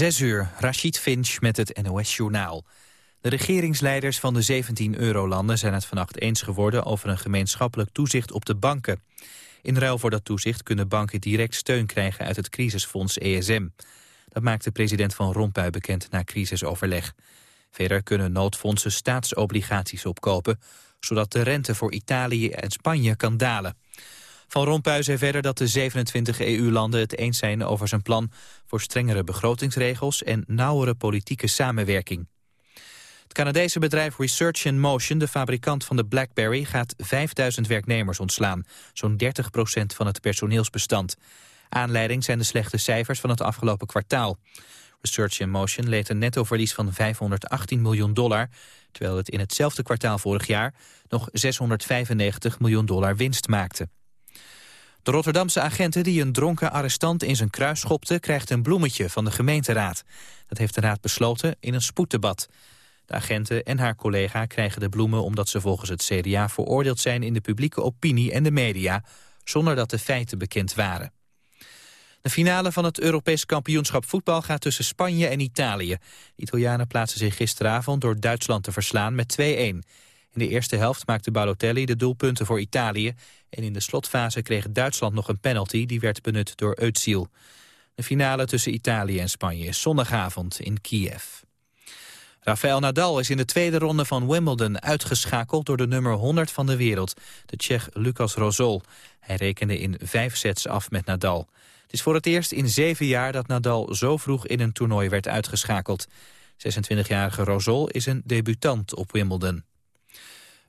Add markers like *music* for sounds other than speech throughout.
Zes uur, Rashid Finch met het NOS-journaal. De regeringsleiders van de 17 eurolanden zijn het vannacht eens geworden... over een gemeenschappelijk toezicht op de banken. In ruil voor dat toezicht kunnen banken direct steun krijgen... uit het crisisfonds ESM. Dat maakte president Van Rompuy bekend na crisisoverleg. Verder kunnen noodfondsen staatsobligaties opkopen... zodat de rente voor Italië en Spanje kan dalen. Van Rompuy zei verder dat de 27 EU-landen het eens zijn over zijn plan voor strengere begrotingsregels en nauwere politieke samenwerking. Het Canadese bedrijf Research in Motion, de fabrikant van de BlackBerry, gaat 5000 werknemers ontslaan, zo'n 30% van het personeelsbestand. Aanleiding zijn de slechte cijfers van het afgelopen kwartaal. Research in Motion leed een nettoverlies van 518 miljoen dollar, terwijl het in hetzelfde kwartaal vorig jaar nog 695 miljoen dollar winst maakte. De Rotterdamse agenten die een dronken arrestant in zijn kruis schopte... krijgt een bloemetje van de gemeenteraad. Dat heeft de raad besloten in een spoeddebat. De agenten en haar collega krijgen de bloemen omdat ze volgens het CDA veroordeeld zijn in de publieke opinie en de media, zonder dat de feiten bekend waren. De finale van het Europees kampioenschap voetbal gaat tussen Spanje en Italië. Italianen plaatsen zich gisteravond door Duitsland te verslaan met 2-1. In de eerste helft maakte Balotelli de doelpunten voor Italië... en in de slotfase kreeg Duitsland nog een penalty... die werd benut door Özil. De finale tussen Italië en Spanje is zondagavond in Kiev. Rafael Nadal is in de tweede ronde van Wimbledon uitgeschakeld door de nummer 100 van de wereld, de Tsjech Lucas Rosol. Hij rekende in vijf sets af met Nadal. Het is voor het eerst in zeven jaar dat Nadal zo vroeg in een toernooi werd uitgeschakeld. 26-jarige Rosol is een debutant op Wimbledon.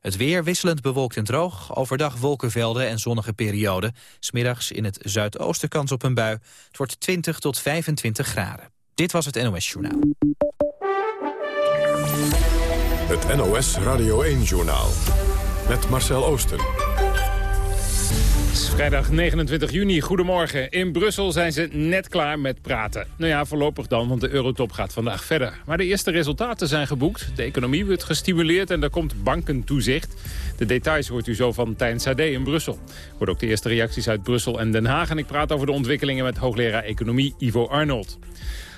Het weer wisselend bewolkt en droog. Overdag wolkenvelden en zonnige perioden. Smiddags in het zuidoosten kans op een bui. Het wordt 20 tot 25 graden. Dit was het NOS Journaal. Het NOS Radio 1-journaal. Met Marcel Oosten. Vrijdag 29 juni, goedemorgen. In Brussel zijn ze net klaar met praten. Nou ja, voorlopig dan, want de eurotop gaat vandaag verder. Maar de eerste resultaten zijn geboekt. De economie wordt gestimuleerd en er komt bankentoezicht. De details hoort u zo van Tijn Sade in Brussel. Hoort ook de eerste reacties uit Brussel en Den Haag. En ik praat over de ontwikkelingen met hoogleraar economie Ivo Arnold.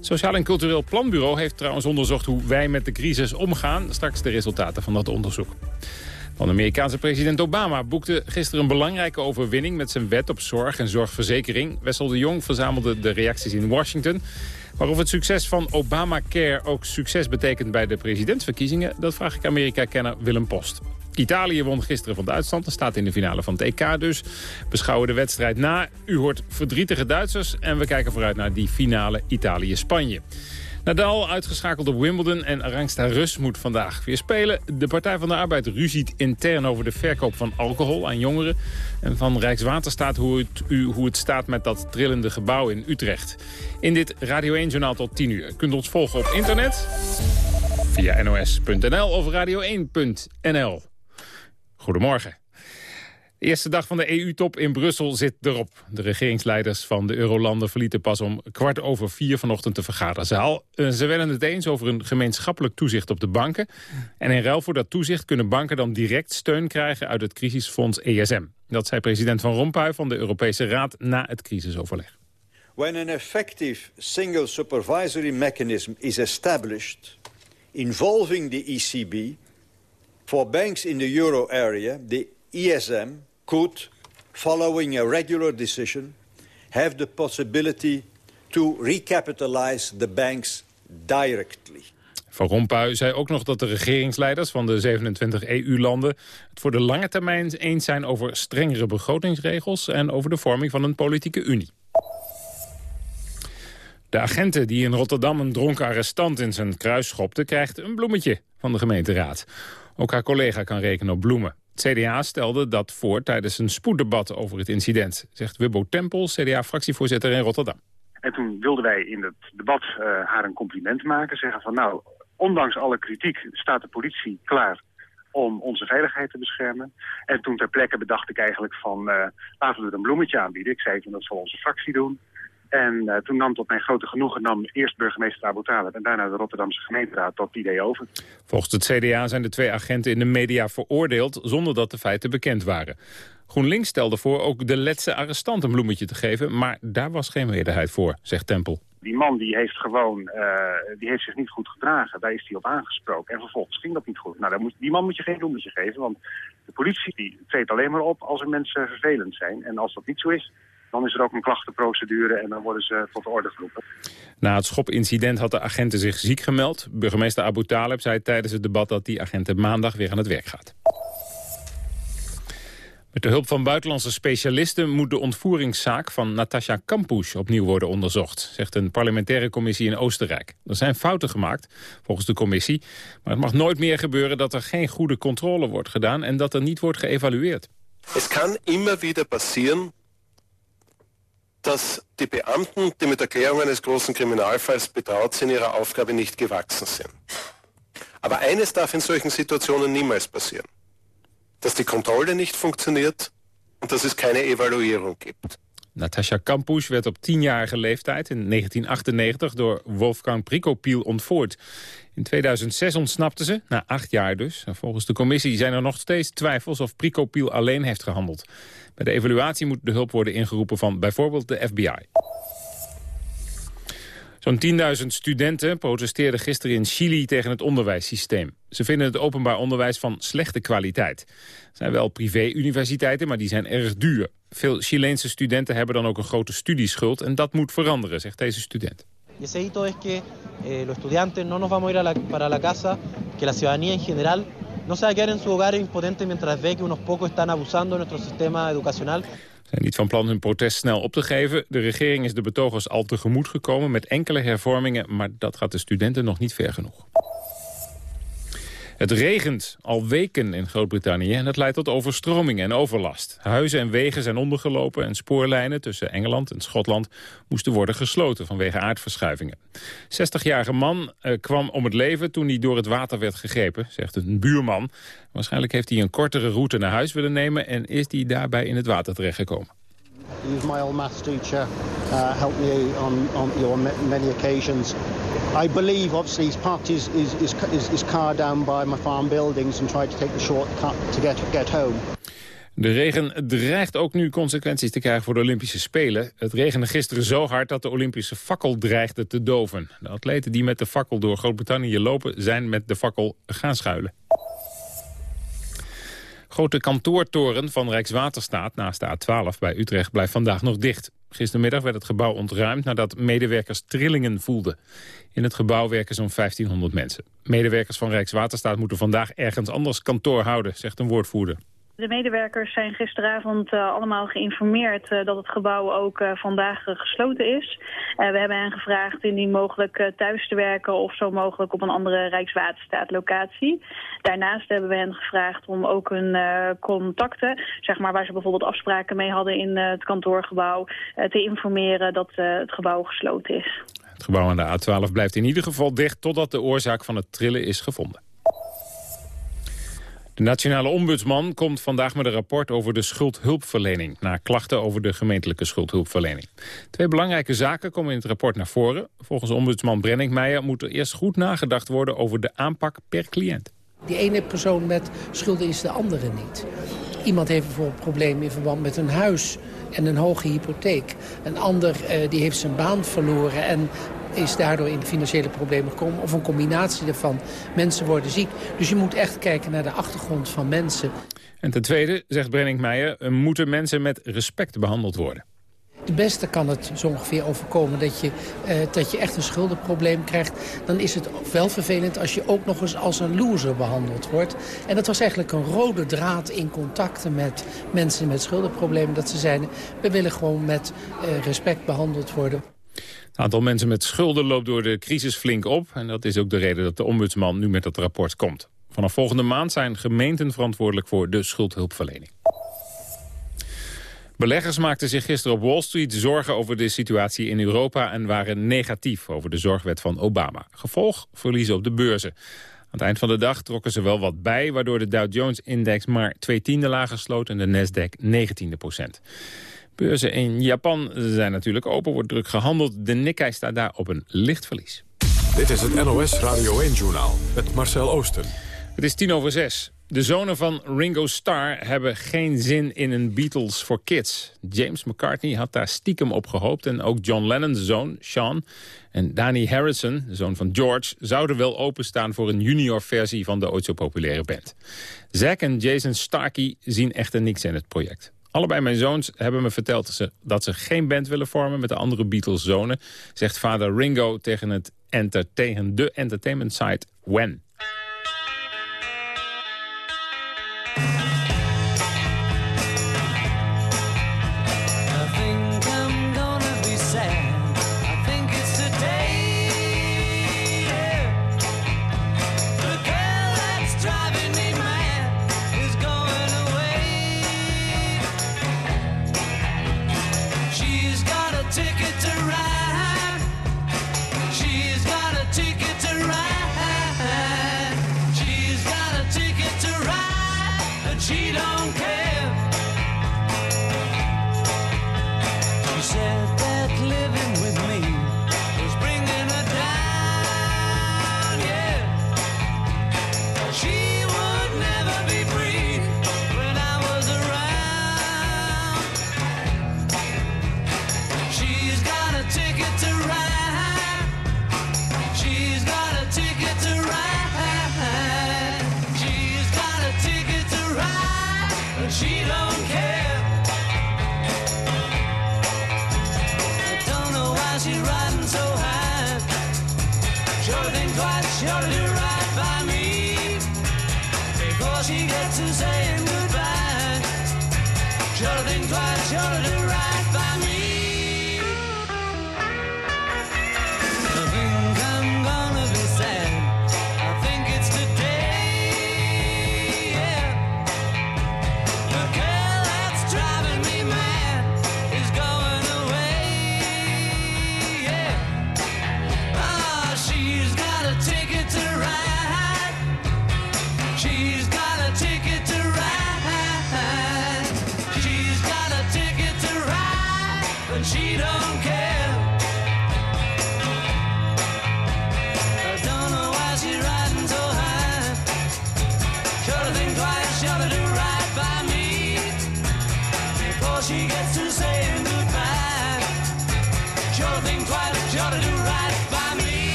Sociaal en Cultureel Planbureau heeft trouwens onderzocht hoe wij met de crisis omgaan. Straks de resultaten van dat onderzoek. De Amerikaanse president Obama boekte gisteren een belangrijke overwinning... met zijn wet op zorg en zorgverzekering. Wessel de Jong verzamelde de reacties in Washington. Maar of het succes van Obamacare ook succes betekent bij de presidentsverkiezingen... dat vraag ik Amerika-kenner Willem Post. Italië won gisteren van Duitsland en staat in de finale van het EK dus. Beschouwen de wedstrijd na. U hoort verdrietige Duitsers en we kijken vooruit naar die finale Italië-Spanje. Nadal uitgeschakeld op Wimbledon en Arangsta Rus moet vandaag weer spelen. De Partij van de Arbeid ruziet intern over de verkoop van alcohol aan jongeren. En van Rijkswaterstaat hoe het, u, hoe het staat met dat trillende gebouw in Utrecht. In dit Radio 1-journaal tot 10 uur. kunt ons volgen op internet via nos.nl of radio1.nl. Goedemorgen. De eerste dag van de EU-top in Brussel zit erop. De regeringsleiders van de Eurolanden verlieten pas om kwart over vier vanochtend de vergaderzaal. Eh, ze werden het eens over een gemeenschappelijk toezicht op de banken. En in ruil voor dat toezicht kunnen banken dan direct steun krijgen uit het crisisfonds ESM. Dat zei president Van Rompuy van de Europese Raad na het crisisoverleg. When an effective single supervisory mechanism is established involving the ECB for banks in the euro area, the ESM could, following a regular decision, have the possibility to recapitalize the banks directly. Van Rompuy zei ook nog dat de regeringsleiders van de 27 EU-landen... het voor de lange termijn eens zijn over strengere begrotingsregels... en over de vorming van een politieke unie. De agenten die in Rotterdam een dronken arrestant in zijn kruis schopte... krijgt een bloemetje van de gemeenteraad. Ook haar collega kan rekenen op bloemen. Het CDA stelde dat voor tijdens een spoeddebat over het incident, zegt Wibbo Tempel, CDA-fractievoorzitter in Rotterdam. En toen wilden wij in het debat uh, haar een compliment maken. Zeggen van nou, ondanks alle kritiek staat de politie klaar om onze veiligheid te beschermen. En toen ter plekke bedacht ik eigenlijk van uh, laten we er een bloemetje aanbieden. Ik zei van dat zal onze fractie doen. En uh, toen nam tot mijn grote genoegen nam eerst burgemeester Abu Talib en daarna de Rotterdamse gemeenteraad dat idee over. Volgens het CDA zijn de twee agenten in de media veroordeeld zonder dat de feiten bekend waren. GroenLinks stelde voor ook de letse arrestant een bloemetje te geven, maar daar was geen meerderheid voor, zegt Tempel. Die man die heeft gewoon, die heeft zich niet goed gedragen. Daar is hij op aangesproken. En vervolgens ging dat niet goed. Nou, moet, die man moet je geen bloemetje geven, want de politie die treedt alleen maar op als er mensen vervelend zijn. En als dat niet zo is, dan is er ook een klachtenprocedure en dan worden ze tot de orde geroepen. Na het schopincident had de agenten zich ziek gemeld. Burgemeester Abu Taleb zei tijdens het debat dat die agenten maandag weer aan het werk gaat. Met de hulp van buitenlandse specialisten moet de ontvoeringszaak van Natasja Kampusch opnieuw worden onderzocht, zegt een parlementaire commissie in Oostenrijk. Er zijn fouten gemaakt, volgens de commissie, maar het mag nooit meer gebeuren dat er geen goede controle wordt gedaan en dat er niet wordt geëvalueerd. Het kan immer wieder passieren dass die Beamten, die mit Erklärung eines großen Kriminalfalls betraut sind, ihrer Aufgabe nicht gewachsen sind. Aber eines darf in solchen Situationen niemals passieren. Dass die Kontrolle nicht funktioniert und dass es keine Evaluierung gibt. Natasja Kampusch werd op tienjarige leeftijd in 1998 door Wolfgang Prikopil ontvoerd. In 2006 ontsnapte ze, na acht jaar dus. volgens de commissie zijn er nog steeds twijfels of Prikopil alleen heeft gehandeld. Bij de evaluatie moet de hulp worden ingeroepen van bijvoorbeeld de FBI. Zo'n 10.000 studenten protesteerden gisteren in Chili tegen het onderwijssysteem. Ze vinden het openbaar onderwijs van slechte kwaliteit. Er zijn wel privé-universiteiten, maar die zijn erg duur. Veel Chileense studenten hebben dan ook een grote studieschuld... en dat moet veranderen, zegt deze student. Y ese hito es que eh, los estudiantes no nos vamos a ir a la, para la casa, que la ciudadanía en general no se va a quedar en su hogar impotente mientras ve que unos pocos están abusando de nuestro sistema educacional. Zijn niet van plan hun protest snel op te geven. De regering is de betogers al tegemoet gekomen met enkele hervormingen... maar dat gaat de studenten nog niet ver genoeg. Het regent al weken in Groot-Brittannië en dat leidt tot overstromingen en overlast. Huizen en wegen zijn ondergelopen en spoorlijnen tussen Engeland en Schotland moesten worden gesloten vanwege aardverschuivingen. 60-jarige man eh, kwam om het leven toen hij door het water werd gegrepen, zegt een buurman. Waarschijnlijk heeft hij een kortere route naar huis willen nemen en is hij daarbij in het water terechtgekomen. He my old maths teacher, uh, helped me on, on, you know, on many occasions. I believe, obviously, he's parked his, his, his, his, car down by my farm buildings and tried to take the shortcut to get, get home. De regen dreigt ook nu consequenties te krijgen voor de Olympische Spelen. Het regende gisteren zo hard dat de Olympische fakkel dreigde te doven. De atleten die met de fakkel door Groot-Brittannië lopen... zijn met de fakkel gaan schuilen grote kantoortoren van Rijkswaterstaat naast de A12 bij Utrecht blijft vandaag nog dicht. Gistermiddag werd het gebouw ontruimd nadat medewerkers trillingen voelden. In het gebouw werken zo'n 1500 mensen. Medewerkers van Rijkswaterstaat moeten vandaag ergens anders kantoor houden, zegt een woordvoerder. De medewerkers zijn gisteravond uh, allemaal geïnformeerd uh, dat het gebouw ook uh, vandaag gesloten is. we hebben hen gevraagd indien mogelijk thuis te werken of zo mogelijk op een andere Rijkswaterstaat-locatie. Daarnaast hebben we hen gevraagd om ook hun contacten, zeg maar waar ze bijvoorbeeld afspraken mee hadden in het kantoorgebouw, te informeren dat het gebouw gesloten is. Het gebouw aan de A12 blijft in ieder geval dicht totdat de oorzaak van het trillen is gevonden. De nationale ombudsman komt vandaag met een rapport over de schuldhulpverlening... na klachten over de gemeentelijke schuldhulpverlening. Twee belangrijke zaken komen in het rapport naar voren. Volgens ombudsman Brenningmeijer moet er eerst goed nagedacht worden... over de aanpak per cliënt. Die ene persoon met schulden is de andere niet. Iemand heeft bijvoorbeeld problemen in verband met een huis en een hoge hypotheek. Een ander uh, die heeft zijn baan verloren en is daardoor in de financiële problemen gekomen. Of een combinatie daarvan. Mensen worden ziek. Dus je moet echt kijken naar de achtergrond van mensen. En ten tweede, zegt Brenning Meijer, moeten mensen met respect behandeld worden. De beste kan het zo ongeveer overkomen dat je, eh, dat je echt een schuldenprobleem krijgt. Dan is het wel vervelend als je ook nog eens als een loser behandeld wordt. En dat was eigenlijk een rode draad in contacten met mensen met schuldenproblemen. Dat ze zeiden, we willen gewoon met eh, respect behandeld worden. Het aantal mensen met schulden loopt door de crisis flink op. En dat is ook de reden dat de ombudsman nu met dat rapport komt. Vanaf volgende maand zijn gemeenten verantwoordelijk voor de schuldhulpverlening. Beleggers maakten zich gisteren op Wall Street zorgen over de situatie in Europa... en waren negatief over de zorgwet van Obama. Gevolg verliezen op de beurzen. Aan het eind van de dag trokken ze wel wat bij... waardoor de Dow Jones-index maar twee tiende lager sloot... en de Nasdaq 19 procent. Beurzen in Japan zijn natuurlijk open, wordt druk gehandeld. De Nikkei staat daar op een licht verlies. Dit is het NOS Radio 1-journaal met Marcel Oosten. Het is tien over zes. De zonen van Ringo Starr hebben geen zin in een Beatles for Kids. James McCartney had daar stiekem op gehoopt. En ook John Lennon's zoon, Sean, en Danny Harrison, de zoon van George... zouden wel openstaan voor een junior versie van de ooit zo populaire band. Zack en Jason Starkey zien echter niks in het project. Allebei mijn zoons hebben me verteld dat ze, dat ze geen band willen vormen... met de andere Beatles-zonen, zegt vader Ringo tegen, het enter, tegen de entertainment site When.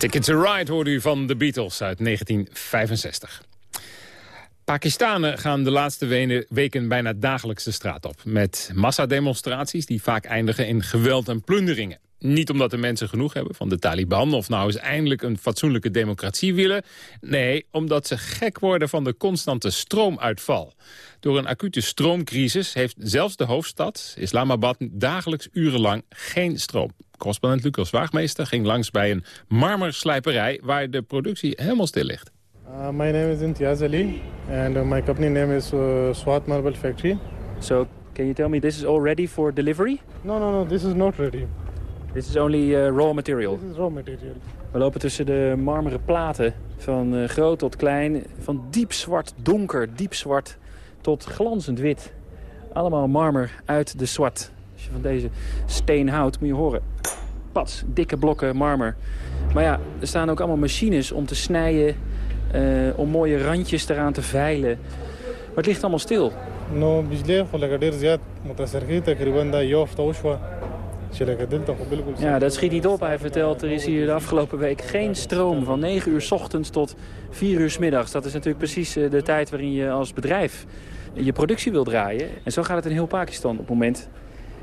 Ticket to Ride hoorde u van de Beatles uit 1965. Pakistanen gaan de laatste weken bijna dagelijks de straat op... met massademonstraties die vaak eindigen in geweld en plunderingen. Niet omdat de mensen genoeg hebben van de Taliban... of nou eens eindelijk een fatsoenlijke democratie willen. Nee, omdat ze gek worden van de constante stroomuitval. Door een acute stroomcrisis heeft zelfs de hoofdstad, Islamabad... dagelijks urenlang geen stroom. Correspondent Lucas Waagmeester ging langs bij een marmerslijperij... waar de productie helemaal stil ligt. Uh, my name is Imtiaz Ali and uh, my company name is uh, Swat Marble Factory. So, can you tell me this is all ready for delivery? No, no, no, this is not ready. Dit is only uh, raw material? Dit is raw material. We lopen tussen de marmeren platen, van uh, groot tot klein. Van diep zwart donker, diep zwart tot glanzend wit. Allemaal marmer uit de zwart. Als je van deze steen houdt, moet je horen. Pats, dikke blokken marmer. Maar ja, er staan ook allemaal machines om te snijden... Uh, om mooie randjes eraan te veilen. Maar het ligt allemaal stil. No ik heb het gegeven. Ik heb het ja, dat schiet niet op. Hij vertelt, er is hier de afgelopen week geen stroom van 9 uur s ochtends tot 4 uur s middags. Dat is natuurlijk precies eh, de tijd waarin je als bedrijf je productie wil draaien. En zo gaat het in heel Pakistan op het moment.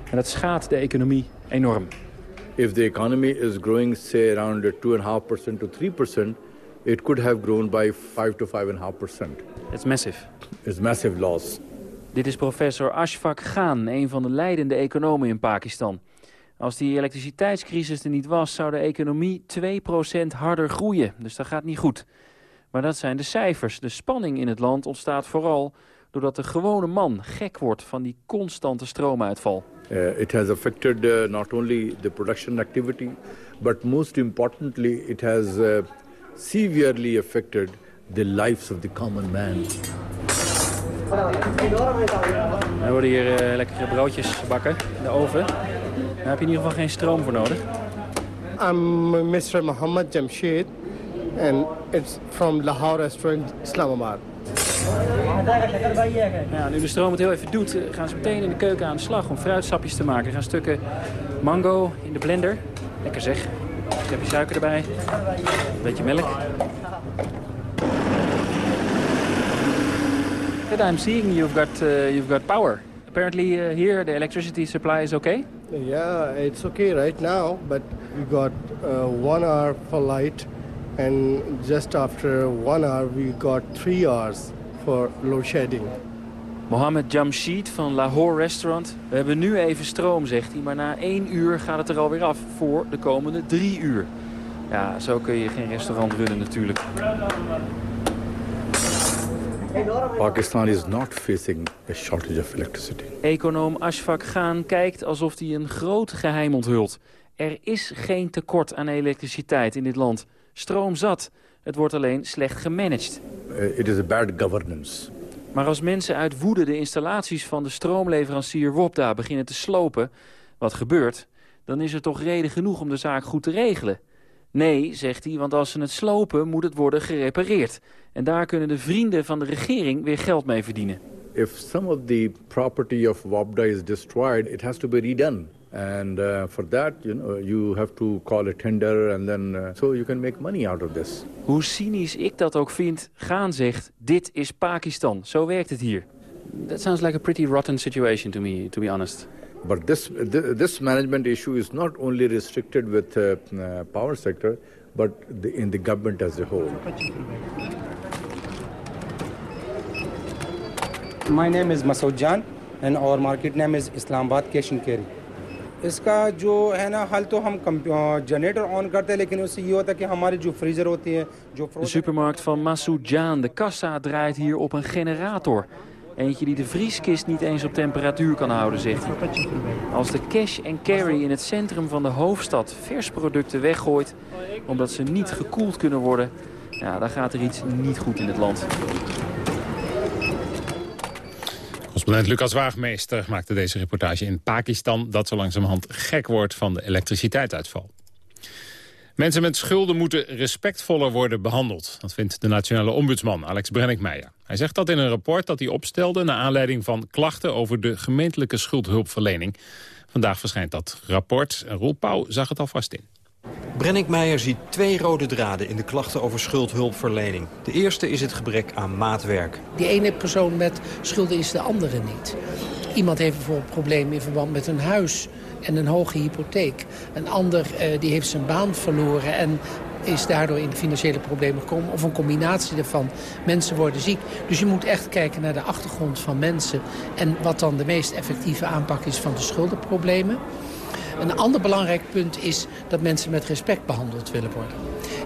En dat schaadt de economie enorm. If the economy is growing, say, around 2.5% to 3%, it could have grown by 5 to 5.5%. It's massive. It's massive loss. Dit is professor Ashfaq Khan, een van de leidende economen in Pakistan. Als die elektriciteitscrisis er niet was, zou de economie 2% harder groeien. Dus dat gaat niet goed. Maar dat zijn de cijfers. De spanning in het land ontstaat vooral doordat de gewone man gek wordt van die constante stroomuitval. Uh, it has affected uh, not only the production activity, but most importantly, it has uh, severely affected the lives of the common man. We worden hier uh, lekkere broodjes gebakken in de oven. Daar heb je in ieder geval geen stroom voor nodig. I'm Mr. Mohammed Jamshed and it's from Lahore Restaurant, Islamabad. Ja, nu de stroom het heel even doet, gaan ze meteen in de keuken aan de slag om fruitsapjes te maken. Er gaan stukken mango in de blender. Lekker zeg. Een schepje suiker erbij. Een beetje melk. Good, I'm seeing you've got, uh, you've got power. Apparently uh, here the electricity supply is okay? Yeah, it's okay right now, but we got uh, one hour for light and just after one hour we got three hours for load shedding. Mohammed Jamshid van Lahore Restaurant. We hebben nu even stroom, zegt hij, maar na één uur gaat het er alweer af voor de komende drie uur. Ja, zo kun je geen restaurant runnen natuurlijk. Pakistan is not facing a shortage of electricity. Econoom Ashfaq Khan kijkt alsof hij een groot geheim onthult. Er is geen tekort aan elektriciteit in dit land. Stroom zat. Het wordt alleen slecht gemanaged. Uh, it is a bad governance. Maar als mensen uit woede de installaties van de stroomleverancier Wopda beginnen te slopen, wat gebeurt, dan is er toch reden genoeg om de zaak goed te regelen. Nee, zegt hij, want als ze het slopen moet het worden gerepareerd. En daar kunnen de vrienden van de regering weer geld mee verdienen. If some of the property of Wopda is destroyed, it has to be redone. And uh, for that, you know, you have to call a tender and then uh, so you can make money out of this. Hoe cynisch ik dat ook vind, Gaan zegt, dit is Pakistan. Zo werkt het hier. That sounds like a pretty rotten situation to me, to be honest. But this, this management issue is not only restricted with uh, uh, power sector, but the, in the government as a whole. My name is Masoud Jan and our market name is Islamabad Cash and Carry. इसका जो है ना हल तो हम generator on करते हैं लेकिन उससे ये होता है कि हमारी जो फ्रीजर होती है जो De supermarkt van Masoud Jan, de kassa draait hier op een generator. Eentje die de vrieskist niet eens op temperatuur kan houden, zegt hij. Als de cash and carry in het centrum van de hoofdstad versproducten weggooit... omdat ze niet gekoeld kunnen worden... Ja, dan gaat er iets niet goed in het land. Correspondent Lucas Waagmeester maakte deze reportage in Pakistan... dat zo langzamerhand gek wordt van de elektriciteitsuitval. Mensen met schulden moeten respectvoller worden behandeld. Dat vindt de nationale ombudsman Alex Brenninkmeijer. Hij zegt dat in een rapport dat hij opstelde... naar aanleiding van klachten over de gemeentelijke schuldhulpverlening. Vandaag verschijnt dat rapport. Roel Pauw zag het alvast in. Brenninkmeijer ziet twee rode draden in de klachten over schuldhulpverlening. De eerste is het gebrek aan maatwerk. Die ene persoon met schulden is de andere niet. Iemand heeft bijvoorbeeld problemen in verband met een huis en een hoge hypotheek. Een ander uh, die heeft zijn baan verloren en is daardoor in financiële problemen gekomen. Of een combinatie daarvan. Mensen worden ziek. Dus je moet echt kijken naar de achtergrond van mensen. En wat dan de meest effectieve aanpak is van de schuldenproblemen. Een ander belangrijk punt is dat mensen met respect behandeld willen worden.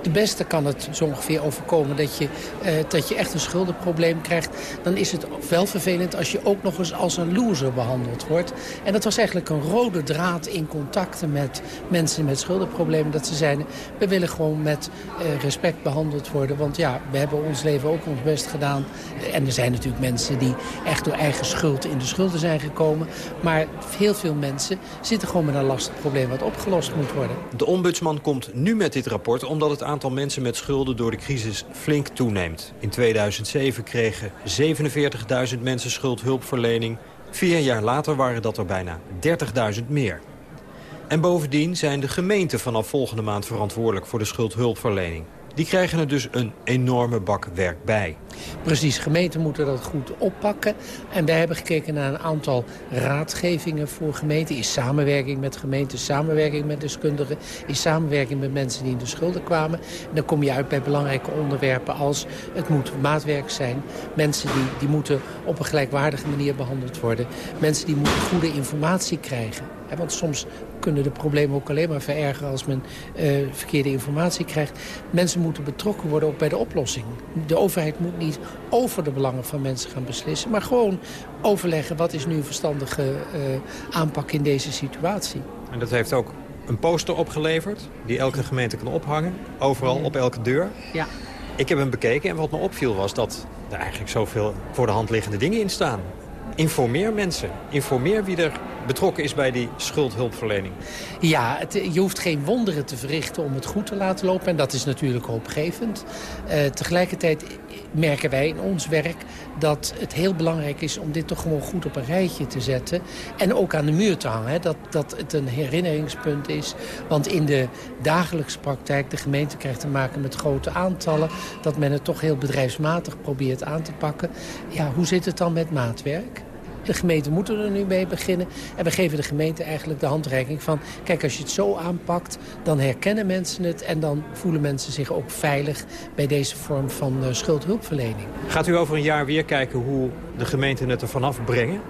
De beste kan het zo ongeveer overkomen dat je, eh, dat je echt een schuldenprobleem krijgt. Dan is het wel vervelend als je ook nog eens als een loser behandeld wordt. En dat was eigenlijk een rode draad in contacten met mensen met schuldenproblemen. Dat ze zeiden, we willen gewoon met eh, respect behandeld worden. Want ja, we hebben ons leven ook ons best gedaan. En er zijn natuurlijk mensen die echt door eigen schuld in de schulden zijn gekomen. Maar heel veel mensen zitten gewoon met een lastig probleem wat opgelost moet worden. De ombudsman komt nu met dit rapport omdat het aantal mensen met schulden door de crisis flink toeneemt. In 2007 kregen 47.000 mensen schuldhulpverlening. Vier jaar later waren dat er bijna 30.000 meer. En bovendien zijn de gemeenten vanaf volgende maand verantwoordelijk voor de schuldhulpverlening. Die krijgen er dus een enorme bak werk bij. Precies, gemeenten moeten dat goed oppakken. En wij hebben gekeken naar een aantal raadgevingen voor gemeenten... in samenwerking met gemeenten, samenwerking met deskundigen... in samenwerking met mensen die in de schulden kwamen. En dan kom je uit bij belangrijke onderwerpen als... het moet maatwerk zijn. Mensen die, die moeten op een gelijkwaardige manier behandeld worden. Mensen die moeten goede informatie krijgen. Want soms kunnen de problemen ook alleen maar verergeren als men uh, verkeerde informatie krijgt. Mensen moeten betrokken worden ook bij de oplossing. De overheid moet niet over de belangen van mensen gaan beslissen, maar gewoon overleggen wat is nu een verstandige uh, aanpak in deze situatie. En dat heeft ook een poster opgeleverd die elke gemeente kan ophangen, overal op elke deur. Ja. Ik heb hem bekeken en wat me opviel was dat er eigenlijk zoveel voor de hand liggende dingen in staan. Informeer mensen. Informeer wie er betrokken is bij die schuldhulpverlening. Ja, het, je hoeft geen wonderen te verrichten om het goed te laten lopen. En dat is natuurlijk hoopgevend. Uh, tegelijkertijd merken wij in ons werk dat het heel belangrijk is om dit toch gewoon goed op een rijtje te zetten. En ook aan de muur te hangen. Hè. Dat, dat het een herinneringspunt is. Want in de dagelijkse praktijk, de gemeente krijgt te maken met grote aantallen. Dat men het toch heel bedrijfsmatig probeert aan te pakken. Ja, hoe zit het dan met maatwerk? De gemeenten moeten er nu mee beginnen. En we geven de gemeente eigenlijk de handreiking van... kijk, als je het zo aanpakt, dan herkennen mensen het... en dan voelen mensen zich ook veilig bij deze vorm van uh, schuldhulpverlening. Gaat u over een jaar weer kijken hoe de gemeenten het er vanaf brengen?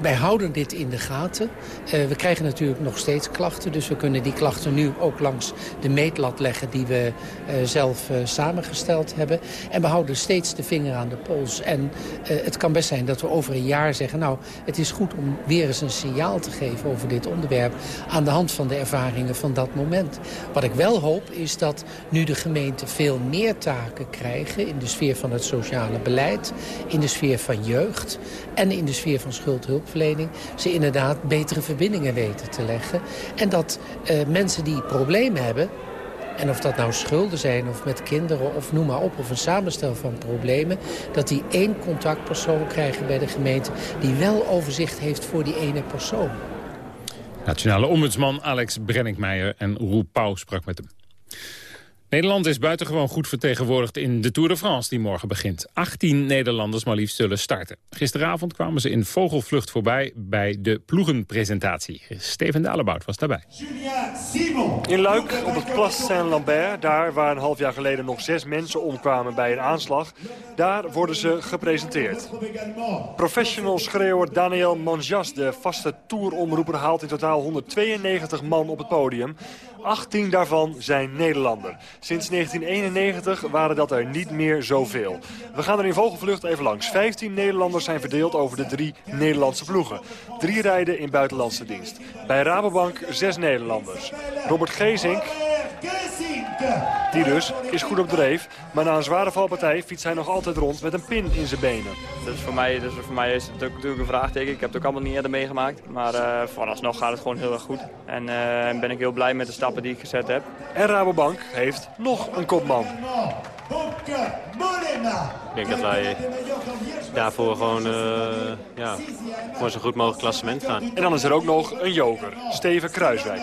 Wij houden dit in de gaten. Uh, we krijgen natuurlijk nog steeds klachten. Dus we kunnen die klachten nu ook langs de meetlat leggen die we uh, zelf uh, samengesteld hebben. En we houden steeds de vinger aan de pols. En het kan best zijn dat we over een jaar zeggen... nou, het is goed om weer eens een signaal te geven over dit onderwerp... aan de hand van de ervaringen van dat moment. Wat ik wel hoop is dat nu de gemeenten veel meer taken krijgen... in de sfeer van het sociale beleid, in de sfeer van jeugd... en in de sfeer van schuldhulp ze inderdaad betere verbindingen weten te leggen. En dat uh, mensen die problemen hebben... En of dat nou schulden zijn of met kinderen of noem maar op... of een samenstel van problemen... dat die één contactpersoon krijgen bij de gemeente... die wel overzicht heeft voor die ene persoon. Nationale ombudsman Alex Brenninkmeijer en Roel Pauw sprak met hem. Nederland is buitengewoon goed vertegenwoordigd in de Tour de France die morgen begint. 18 Nederlanders maar liefst zullen starten. Gisteravond kwamen ze in vogelvlucht voorbij bij de ploegenpresentatie. Steven Dalebout was daarbij. In Luik op het Place Saint-Lambert, daar waar een half jaar geleden nog zes mensen omkwamen bij een aanslag, daar worden ze gepresenteerd. Professional schreeuwer Daniel Manjas, de vaste touromroeper, haalt in totaal 192 man op het podium. 18 daarvan zijn Nederlander. Sinds 1991 waren dat er niet meer zoveel. We gaan er in vogelvlucht even langs. 15 Nederlanders zijn verdeeld over de drie Nederlandse ploegen. Drie rijden in buitenlandse dienst. Bij Rabobank zes Nederlanders. Robert Gezink, die dus is goed op dreef. Maar na een zware valpartij fietst hij nog altijd rond met een pin in zijn benen. Dus voor mij, dus voor mij is het ook natuurlijk een vraagteken. Ik heb het ook allemaal niet eerder meegemaakt. Maar uh, vooralsnog gaat het gewoon heel erg goed. En uh, ben ik heel blij met de stappen die ik gezet heb. En Rabobank heeft nog een kopman. Ik denk dat wij daarvoor gewoon, uh, ja, voor zo goed mogelijk klassement gaan. En dan is er ook nog een joker, Steven Kruiswijk.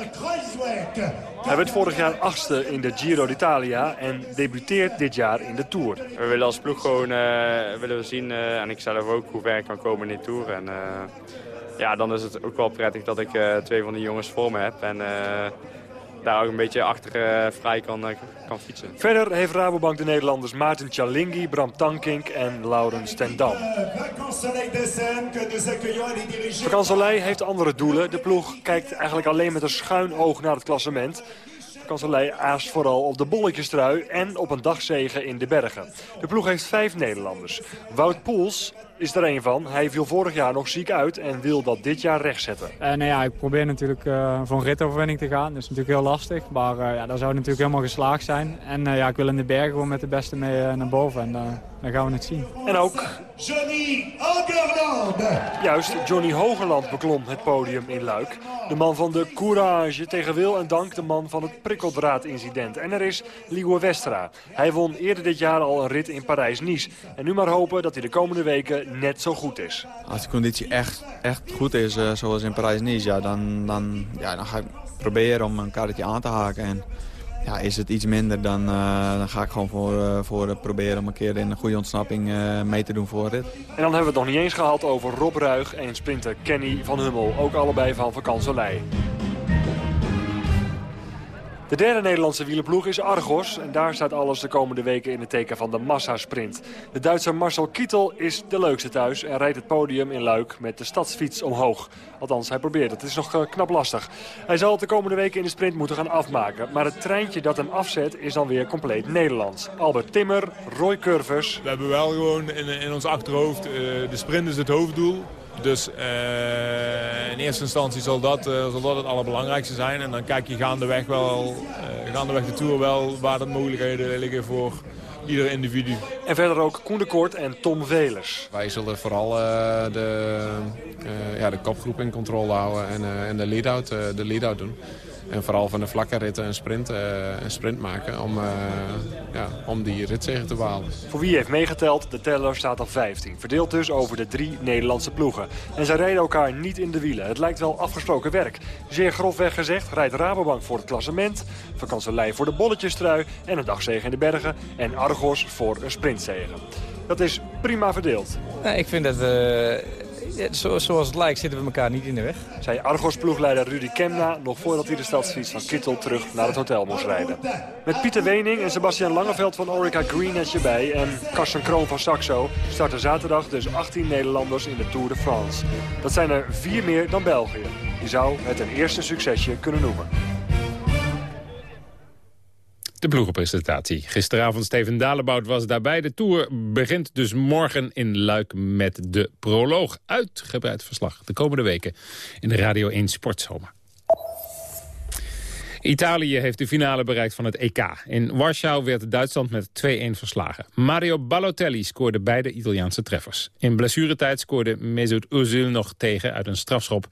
Hij werd vorig jaar achtste in de Giro d'Italia en debuteert dit jaar in de Tour. We willen als ploeg gewoon uh, willen we zien, uh, en ik zelf ook, hoe ver ik kan komen in de Tour. En ja, dan is het ook wel prettig dat ik twee van die jongens voor me heb. En, daar ook een beetje achter uh, vrij kan, uh, kan fietsen. Verder heeft Rabobank de Nederlanders Maarten Chalingi, Bram Tankink en Laurens Tendam. Vakansolei heeft andere doelen. De ploeg kijkt eigenlijk alleen met een schuin oog naar het klassement. Kanselij aast vooral op de bolletjestrui en op een dagzegen in de bergen. De ploeg heeft vijf Nederlanders. Wout Poels is er een van. Hij viel vorig jaar nog ziek uit en wil dat dit jaar rechtzetten. Uh, nou ja, ik probeer natuurlijk uh, voor een ritoverwinning te gaan. Dat is natuurlijk heel lastig, maar uh, ja, dat zou natuurlijk helemaal geslaagd zijn. En ja, ik wil in de bergen gewoon met de beste mee naar boven en dan gaan we het zien. En ook... Johnny Hogerland! Juist, Johnny Hogerland beklom het podium in Luik. De man van de courage, tegen wil en dank de man van het prikkeldraadincident. En er is Ligo Westra. Hij won eerder dit jaar al een rit in Parijs-Nice. En nu maar hopen dat hij de komende weken net zo goed is. Als de conditie echt, echt goed is, uh, zoals in Parijs-Nice, ja, dan, dan, ja, dan ga ik proberen om een kaartje aan te haken. En ja, is het iets minder, dan, dan ga ik gewoon voor, voor proberen om een keer in een goede ontsnapping mee te doen voor dit. En dan hebben we het nog niet eens gehad over Rob Ruig en sprinter Kenny van Hummel. Ook allebei van Vakansolei. De derde Nederlandse wielerploeg is Argos. En daar staat alles de komende weken in het teken van de massasprint. De Duitser Marcel Kittel is de leukste thuis en rijdt het podium in Luik met de stadsfiets omhoog. Althans, hij probeert het. Is nog eh, knap lastig. Hij zal het de komende weken in de sprint moeten gaan afmaken. Maar het treintje dat hem afzet is dan weer compleet Nederlands. Albert Timmer, Roy Curvers. We hebben wel gewoon in, in ons achterhoofd, uh, de sprint is het hoofddoel. Dus uh, in eerste instantie zal dat, uh, zal dat het allerbelangrijkste zijn. En dan kijk je gaandeweg, wel, uh, gaandeweg de Tour wel waar de mogelijkheden liggen voor ieder individu. En verder ook Koen de Kort en Tom Velers. Wij zullen vooral de, ja, de kopgroep in controle houden en, en de lead-out de lead doen. En vooral van de vlakke ritten een sprint, uh, een sprint maken om, uh, ja, om die ritzegen te behalen. Voor wie heeft meegeteld, de teller staat op 15. Verdeeld dus over de drie Nederlandse ploegen. En zij rijden elkaar niet in de wielen. Het lijkt wel afgesproken werk. Zeer grofweg gezegd rijdt Rabobank voor het klassement... Vakantselij voor de bolletjestrui en een dagzegen in de bergen... en Argos voor een sprintzegen. Dat is prima verdeeld. Nee, ik vind dat... Uh zo, zoals het lijkt zitten we elkaar niet in de weg. Zei Argos-ploegleider Rudy Kemna nog voordat hij de stadsfiets van Kittel terug naar het hotel moest rijden. Met Pieter Wening en Sebastian Langeveld van Orica Green bij en Karsten Kroon van Saxo starten zaterdag dus 18 Nederlanders in de Tour de France. Dat zijn er vier meer dan België. Je zou het een eerste succesje kunnen noemen. De ploegenpresentatie. Gisteravond Steven Dalebout was daarbij. De Tour begint dus morgen in Luik met de proloog. Uitgebreid verslag de komende weken in de Radio 1 Sportzomer. Italië heeft de finale bereikt van het EK. In Warschau werd Duitsland met 2-1 verslagen. Mario Balotelli scoorde beide Italiaanse treffers. In blessuretijd scoorde Mesut Özil nog tegen uit een strafschop.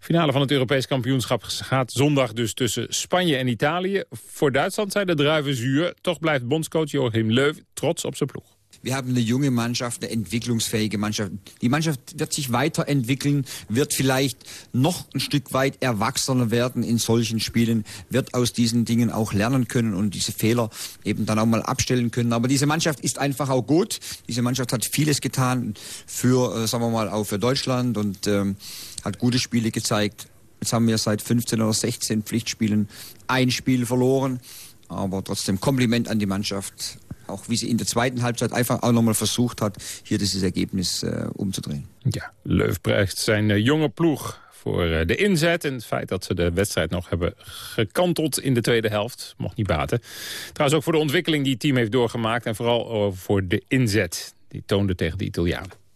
Finale van het Europees kampioenschap gaat zondag dus tussen Spanje en Italië. Voor Duitsland zijn de druiven zuur. Toch blijft bondscoach Joachim Löw trots op zijn ploeg. Wir haben eine junge Mannschaft, eine entwicklungsfähige Mannschaft. Die Mannschaft wird sich weiterentwickeln, wird vielleicht noch ein Stück weit erwachsener werden in solchen Spielen, wird aus diesen Dingen auch lernen können und diese Fehler eben dann auch mal abstellen können. Aber diese Mannschaft ist einfach auch gut. Diese Mannschaft hat vieles getan für, äh, sagen wir mal, auch für Deutschland und ähm, hat gute Spiele gezeigt. Jetzt haben wir seit 15 oder 16 Pflichtspielen ein Spiel verloren. Aber trotzdem Kompliment an die Mannschaft. Auch wie sie in der zweiten Halbzeit einfach auch nochmal versucht hat, hier dieses Ergebnis äh, umzudrehen. Ja, Leuf prijst zijn uh, jonge ploeg voor uh, de inzet. En het feit dat ze de wedstrijd nog hebben gekanteld in de tweede helft. Mocht niet baten. Trouwens ook voor de ontwikkeling die het team heeft doorgemaakt. En vooral uh, voor de inzet. Die toonde tegen de Italianen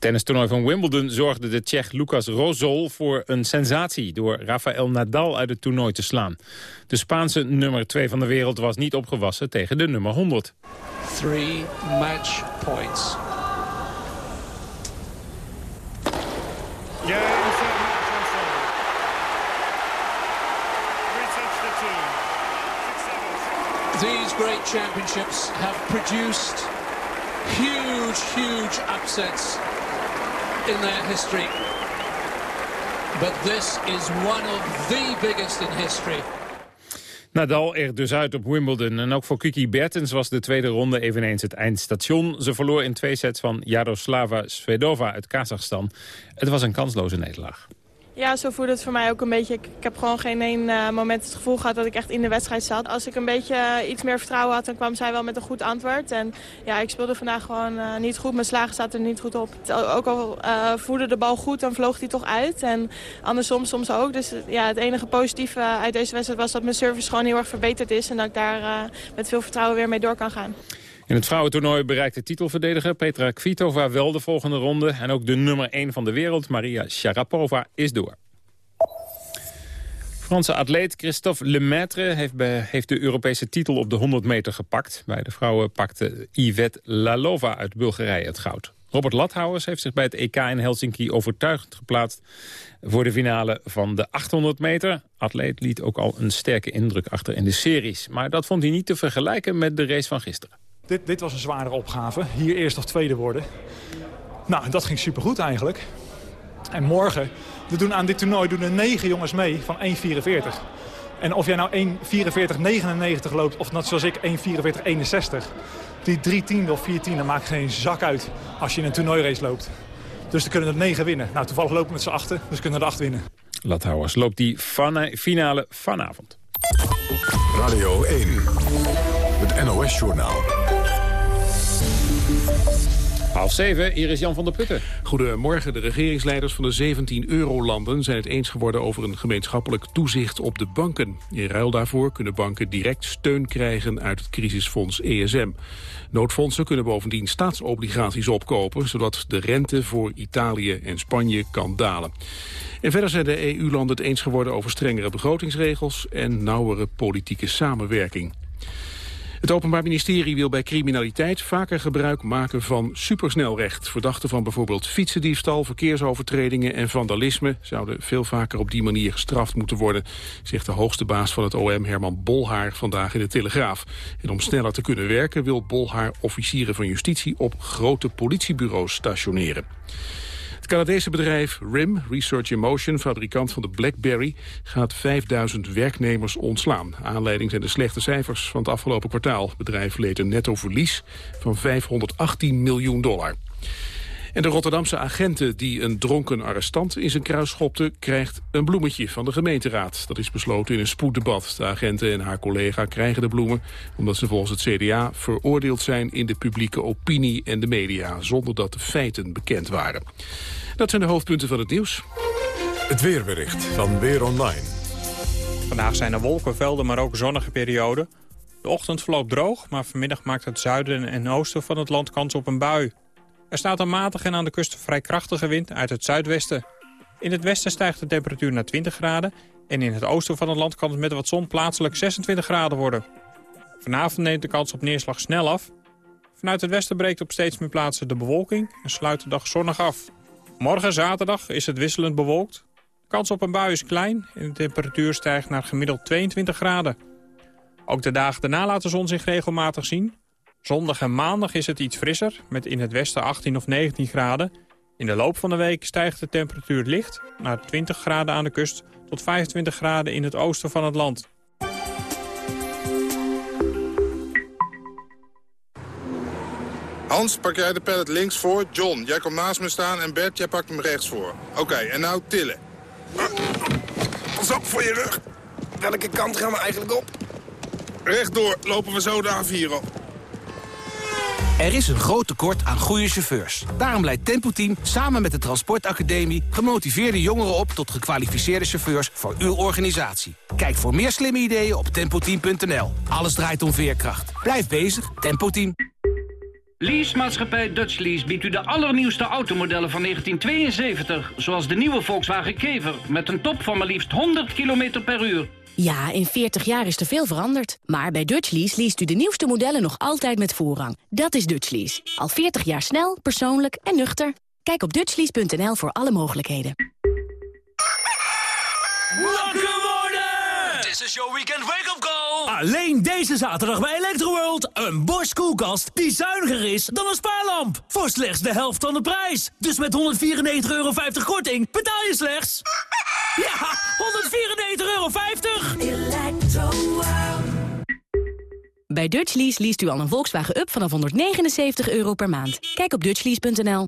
tennistoernooi van Wimbledon zorgde de Tsjech Lucas Rosol voor een sensatie... door Rafael Nadal uit het toernooi te slaan. De Spaanse nummer 2 van de wereld was niet opgewassen tegen de nummer 100. Three match points. These great championships have produced huge, huge upsets in their history. But this is one of the biggest in history. Nadal er dus uit op Wimbledon. En ook voor Kiki Bertens was de tweede ronde eveneens het eindstation. Ze verloor in twee sets van Jaroslava Svedova uit Kazachstan. Het was een kansloze nederlaag. Ja, zo voelde het voor mij ook een beetje. Ik, heb gewoon geen één uh, moment het gevoel gehad dat ik echt in de wedstrijd zat. Als ik een beetje uh, iets meer vertrouwen had, dan kwam zij wel met een goed antwoord. En ja, ik speelde vandaag gewoon uh, niet goed. Mijn slagen zaten er niet goed op. Ook al voerde de bal goed, dan vloog die toch uit. En andersom soms ook. Dus ja, het enige positieve uit deze wedstrijd was dat mijn service gewoon heel erg verbeterd is. En dat ik daar met veel vertrouwen weer mee door kan gaan. In het vrouwentoernooi bereikte titelverdediger Petra Kvitova wel de volgende ronde. En ook de nummer 1 van de wereld, Maria Sharapova, is door. Franse atleet Christophe Lemaitre heeft, heeft, de Europese titel op de 100 meter gepakt. Bij de vrouwen pakte Yvette Lalova uit Bulgarije het goud. Robert Lathouwers heeft zich bij het EK in Helsinki overtuigend geplaatst voor de finale van de 800 meter. Atleet liet ook al een sterke indruk achter in de series. Maar dat vond hij niet te vergelijken met de race van gisteren. Dit, dit was een zware opgave. Hier eerst of tweede worden. Nou, dat ging supergoed eigenlijk. En morgen, we doen aan dit toernooi doen er negen jongens mee van 1,44. En of jij nou 1.44.99 loopt of net zoals ik 1.44.61... die drie tiende of vier tiende maakt geen zak uit als je in een toernooirace loopt. Dus dan kunnen er negen winnen. Nou, toevallig lopen we met z'n achten, dus kunnen er acht winnen. Lathouwers loopt die finale vanavond. Radio 1, het NOS-journaal. Half zeven, hier is Jan van der Putten. Goedemorgen. De regeringsleiders van de 17 eurolanden zijn het eens geworden over een gemeenschappelijk toezicht op de banken. In ruil daarvoor kunnen banken direct steun krijgen uit het crisisfonds ESM. Noodfondsen kunnen bovendien staatsobligaties opkopen, zodat de rente voor Italië en Spanje kan dalen. En verder zijn de EU-landen het eens geworden over strengere begrotingsregels en nauwere politieke samenwerking. Het Openbaar Ministerie wil bij criminaliteit vaker gebruik maken van supersnelrecht. Verdachten van bijvoorbeeld fietsendiefstal, verkeersovertredingen en vandalisme... zouden veel vaker op die manier gestraft moeten worden... zegt de hoogste baas van het OM, Herman Bolhaar, vandaag in de Telegraaf. En om sneller te kunnen werken wil Bolhaar officieren van justitie... op grote politiebureaus stationeren. Canadese bedrijf RIM, Research in Motion, fabrikant van de BlackBerry, gaat 5000 werknemers ontslaan. Aanleiding zijn de slechte cijfers van het afgelopen kwartaal. Het bedrijf leed een netto verlies van 518 miljoen dollar. En de Rotterdamse agenten die een dronken arrestant in zijn kruis schopte... krijgt een bloemetje van de gemeenteraad. Dat is besloten in een spoeddebat. De agenten en haar collega krijgen de bloemen... omdat ze volgens het CDA veroordeeld zijn in de publieke opinie en de media... zonder dat de feiten bekend waren. Dat zijn de hoofdpunten van het nieuws. Het weerbericht van Weer Online. Vandaag zijn er wolkenvelden, maar ook zonnige perioden. De ochtend verloopt droog, maar vanmiddag maakt het zuiden en oosten van het land kans op een bui. Er staat een matige en aan de kust vrij krachtige wind uit het zuidwesten. In het westen stijgt de temperatuur naar 20 graden... en in het oosten van het land kan het met wat zon plaatselijk 26 graden worden. Vanavond neemt de kans op neerslag snel af. Vanuit het westen breekt op steeds meer plaatsen de bewolking... en sluit de dag zonnig af. Morgen zaterdag is het wisselend bewolkt. De kans op een bui is klein en de temperatuur stijgt naar gemiddeld 22 graden. Ook de dagen daarna laat de zon zich regelmatig zien. Zondag en maandag is het iets frisser, met in het westen 18 of 19 graden. In de loop van de week stijgt de temperatuur licht naar 20 graden aan de kust... tot 25 graden in het oosten van het land. Hans, pak jij de pallet links voor. John, jij komt naast me staan. En Bert, jij pakt hem rechts voor. Oké, en nou tillen. Pas op voor je rug. Welke kant gaan we eigenlijk op? Rechtdoor lopen we zo de A4 op. Er is een groot tekort aan goede chauffeurs. Daarom leidt Tempo Team samen met de Transportacademie... gemotiveerde jongeren op tot gekwalificeerde chauffeurs voor uw organisatie. Kijk voor meer slimme ideeën op tempoteam.nl. Alles draait om veerkracht. Blijf bezig, Tempo Team. Leasemaatschappij Dutch Lease biedt u de allernieuwste automodellen van 1972... zoals de nieuwe Volkswagen Kever met een top van maar liefst 100 km per uur. Ja, in 40 jaar is er veel veranderd. Maar bij Dutchlease leest u de nieuwste modellen nog altijd met voorrang. Dat is Dutchlease. Al 40 jaar snel, persoonlijk en nuchter. Kijk op dutchlease.nl voor alle mogelijkheden. Wakker worden! This is your weekend wake-up! Alleen deze zaterdag bij Electroworld. Een Bosch koelkast die zuiniger is dan een spaarlamp. Voor slechts de helft van de prijs. Dus met 194,50 euro korting betaal je slechts... Ja, 194,50 euro. Bij Dutchlease leest u al een Volkswagen Up vanaf 179 euro per maand. Kijk op dutchlease.nl.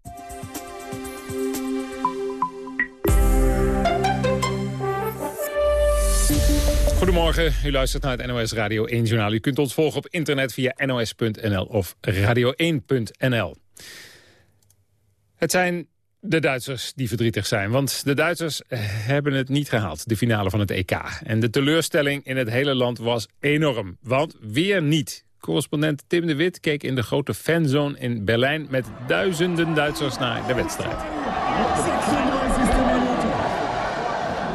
Goedemorgen, u luistert naar het NOS Radio 1 Journaal. U kunt ons volgen op internet via nos.nl of radio1.nl. Het zijn de Duitsers die verdrietig zijn. Want de Duitsers hebben het niet gehaald, de finale van het EK. En de teleurstelling in het hele land was enorm. Want weer niet. Correspondent Tim de Wit keek in de grote fanzone in Berlijn... met duizenden Duitsers naar de wedstrijd.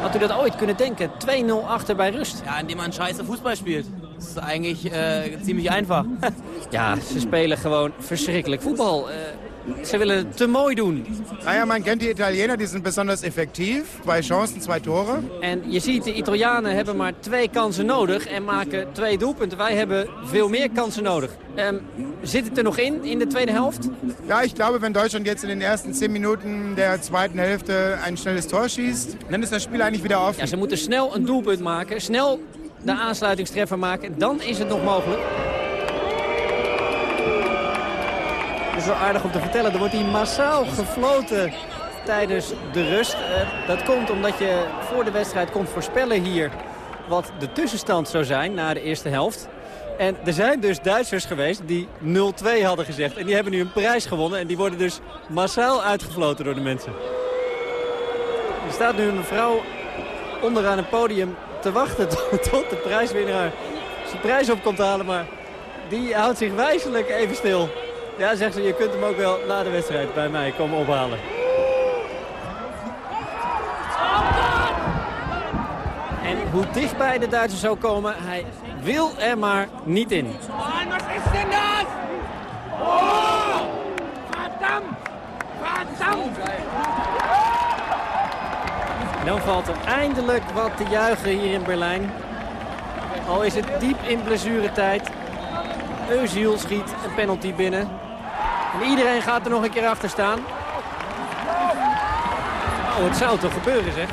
Had u dat ooit kunnen denken? 2-0 achter bij rust. Ja, indem man scheiße Fußball spielt. Dat is eigenlijk uh, ziemlich einfach. *laughs* ja, ze spelen gewoon verschrikkelijk voetbal. Uh, ze willen het te mooi doen. Naja, man kent die Italiener, die zijn besonders effectief. Twee chancen, twee toren. En je ziet, de Italianen hebben maar twee kansen nodig en maken twee doelpunten. Wij hebben veel meer kansen nodig. Um, zit het er nog in, in de tweede helft? Ja, ich glaube, wenn Deutschland jetzt in den ersten 10 Minuten der zweiten Hälfte ein schnelles Tor schießt, dann ist das Spiel eigentlich wieder offen. Ja, ze moeten snel een doelpunt maken, snel de aansluitingstreffer maken. Dan is het nog mogelijk. Is wel aardig om te vertellen. Er wordt hier massaal gefloten tijdens de rust. Uh, dat komt omdat je voor de wedstrijd komt voorspellen hier wat de tussenstand zou zijn na de eerste helft. En er zijn dus Duitsers geweest die 0-2 hadden gezegd. En die hebben nu een prijs gewonnen. En die worden dus massaal uitgefloten door de mensen. Er staat nu een mevrouw onderaan het podium te wachten *laughs* tot, tot de prijswinnaar zijn prijs op komt halen. Maar die houdt zich wijzelijk even stil. Ja, zegt ze, je kunt hem ook wel na de wedstrijd bij mij komen ophalen. En hoe dichtbij de Duitsers zou komen, hij wil er maar niet in. wat is denn dat? Oh! Verdammt! Verdammt! Dan valt er eindelijk wat te juichen hier in Berlijn. Al is het diep in blessuretijd. Eusiel schiet een penalty binnen. En iedereen gaat er nog een keer achter staan. Oh, het zou toch gebeuren, zeg.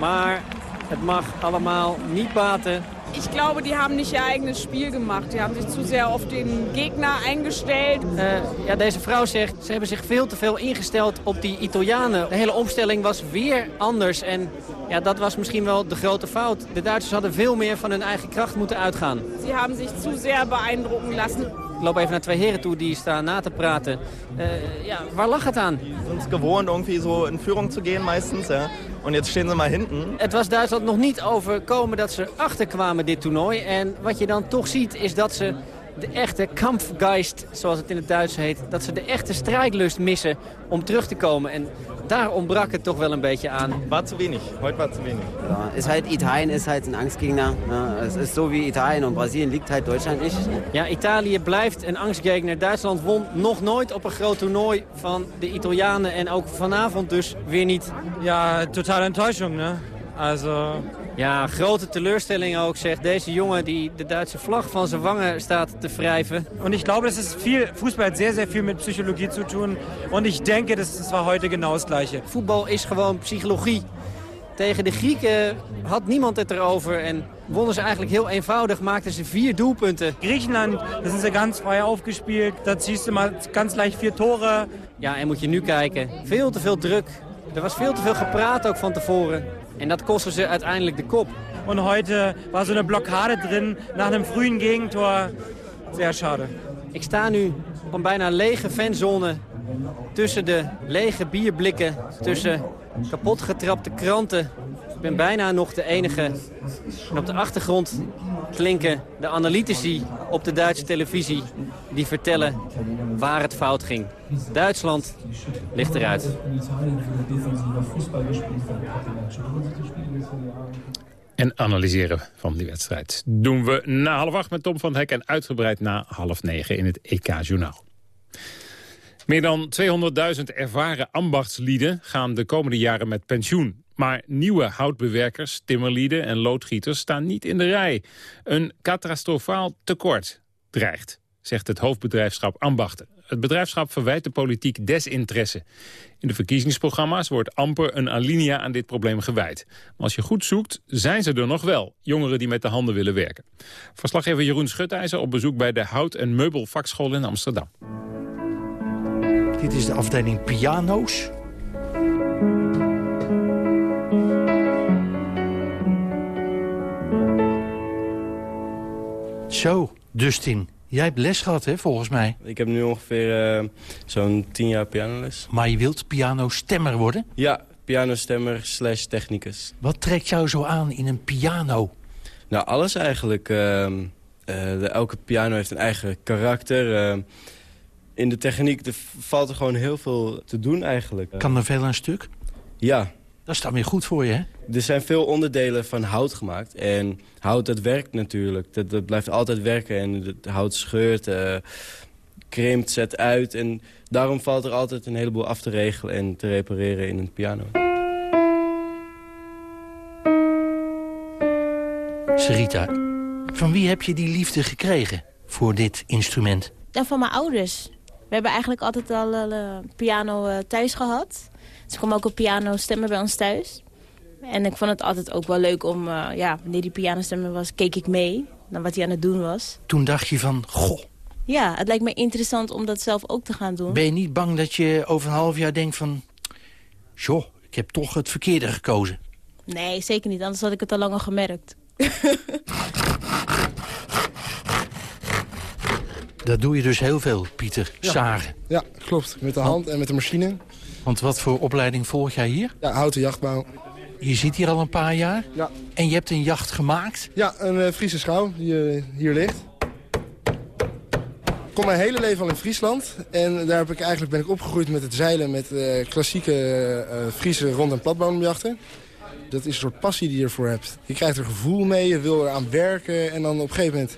Maar het mag allemaal niet baten. Ich glaube, die haben nicht ihr eigenes Spiel gemacht. Die haben sich zu sehr auf den Gegner eingestellt. Uh, ja, deze vrouw zegt, ze hebben zich veel te veel ingesteld op die Italianen. De hele opstelling was weer anders en ja, dat was misschien wel de grote fout. De Duitsers hadden veel meer van hun eigen kracht moeten uitgaan. Ze hebben zich zu sehr beeindrucken lassen. Ik loop even naar twee heren toe die staan na te praten. Uh, ja, waar lag het aan? We zijn gewoon irgendwie in Führung te gaan meistens. Ja. En jetzt stehen ze maar hinten. Het was Duitsland nog niet overkomen dat ze achterkwamen dit toernooi. En wat je dan toch ziet is dat ze de echte Kampfgeist, zoals het in het Duits heet... dat ze de echte strijdlust missen om terug te komen. En daar ontbrak het toch wel een beetje aan. War zu wenig. Heute war zu wenig. Ja, is halt Italien is halt een Angstgegner. Ja, es is zo wie Italien en Brazilië liegt halt Duitsland niet. Ja, Italië blijft een angstgegner. Duitsland won nog nooit op een groot toernooi van de Italianen. En ook vanavond dus weer niet. Ja, totale enttäuschung, ne? Also, ja, grote teleurstelling ook, zegt deze jongen die de Duitse vlag van zijn wangen staat te wrijven. En ik glaube, dat is veel, heeft zeer, zeer veel met psychologie te doen. En ik denk, dat is heute genau het gleiche. Voetbal is gewoon psychologie. Tegen de Grieken had niemand het erover en wonnen ze eigenlijk heel eenvoudig, maakten ze vier doelpunten. Griekenland, dat zijn ze ganz vrij aufgespielt. Dat zie je maar ganz leicht vier toren. Ja, en moet je nu kijken. Veel te veel druk. Er was veel te veel gepraat ook van tevoren. En dat kostte ze uiteindelijk de kop. En heute was so eine Blockade drin nach einem frühen Gegentor. Sehr schade. Ik sta nu op een bijna lege fanzone tussen de lege bierblikken, tussen kapotgetrapte kranten. Ik ben bijna nog de enige. En op de achtergrond klinken de analytici op de Duitse televisie... die vertellen waar het fout ging. Duitsland ligt eruit. En analyseren van die wedstrijd doen we na half acht met Tom van Hek... en uitgebreid na half negen in het EK-journaal. Meer dan 200.000 ervaren ambachtslieden gaan de komende jaren met pensioen. Maar nieuwe houtbewerkers, timmerlieden en loodgieters staan niet in de rij. Een catastrofaal tekort dreigt, zegt het hoofdbedrijfschap Ambachten. Het bedrijfschap verwijt de politiek desinteresse. In de verkiezingsprogramma's wordt amper een alinea aan dit probleem gewijd. Maar als je goed zoekt, zijn ze er nog wel. Jongeren die met de handen willen werken. Verslaggever Jeroen Schutijzer op bezoek bij de Hout- en Meubelvakschool in Amsterdam. Dit is de afdeling piano's. Zo, Dustin. Jij hebt les gehad, hè, volgens mij. Ik heb nu ongeveer uh, zo'n tien jaar pianoles. Maar je wilt pianostemmer worden? Ja, pianostemmer slash technicus. Wat trekt jou zo aan in een piano? Nou, alles eigenlijk. Uh, uh, de, elke piano heeft een eigen karakter. In de techniek er valt er gewoon heel veel te doen eigenlijk. Kan er veel aan stuk? Ja. Dat is dan weer goed voor je, hè? Er zijn veel onderdelen van hout gemaakt. En hout, dat werkt natuurlijk. Dat, dat blijft altijd werken. En het hout scheurt, uh, krimpt, zet uit. En daarom valt er altijd een heleboel af te regelen en te repareren in een piano. Sarita, van wie heb je die liefde gekregen voor dit instrument? Ja, van mijn ouders. We hebben eigenlijk altijd al een piano uh, thuis gehad. Ze kwam ook op piano stemmen bij ons thuis. En ik vond het altijd ook wel leuk om, uh, ja, wanneer die pianostemmer was, keek ik mee naar wat hij aan het doen was. Toen dacht je van, goh. Ja, het lijkt me interessant om dat zelf ook te gaan doen. Ben je niet bang dat je over een half jaar denkt van... joh, ik heb toch het verkeerde gekozen? Nee, zeker niet. Anders had ik het al langer gemerkt. *laughs* Dat doe je dus heel veel, Pieter, ja. zagen. Ja, klopt. Met de hand en met de machine. Want wat voor opleiding volg jij hier? Ja, houten jachtbouw. Je zit hier al een paar jaar? Ja. En je hebt een jacht gemaakt? Ja, een uh, Friese schouw die uh, hier ligt. Ik kom mijn hele leven al in Friesland. En daar heb ik, eigenlijk ben ik opgegroeid met het zeilen met uh, klassieke Friese rond- en platbodemjachten. Dat is een soort passie die je ervoor hebt. Je krijgt er gevoel mee, je wil eraan werken. En dan op een gegeven moment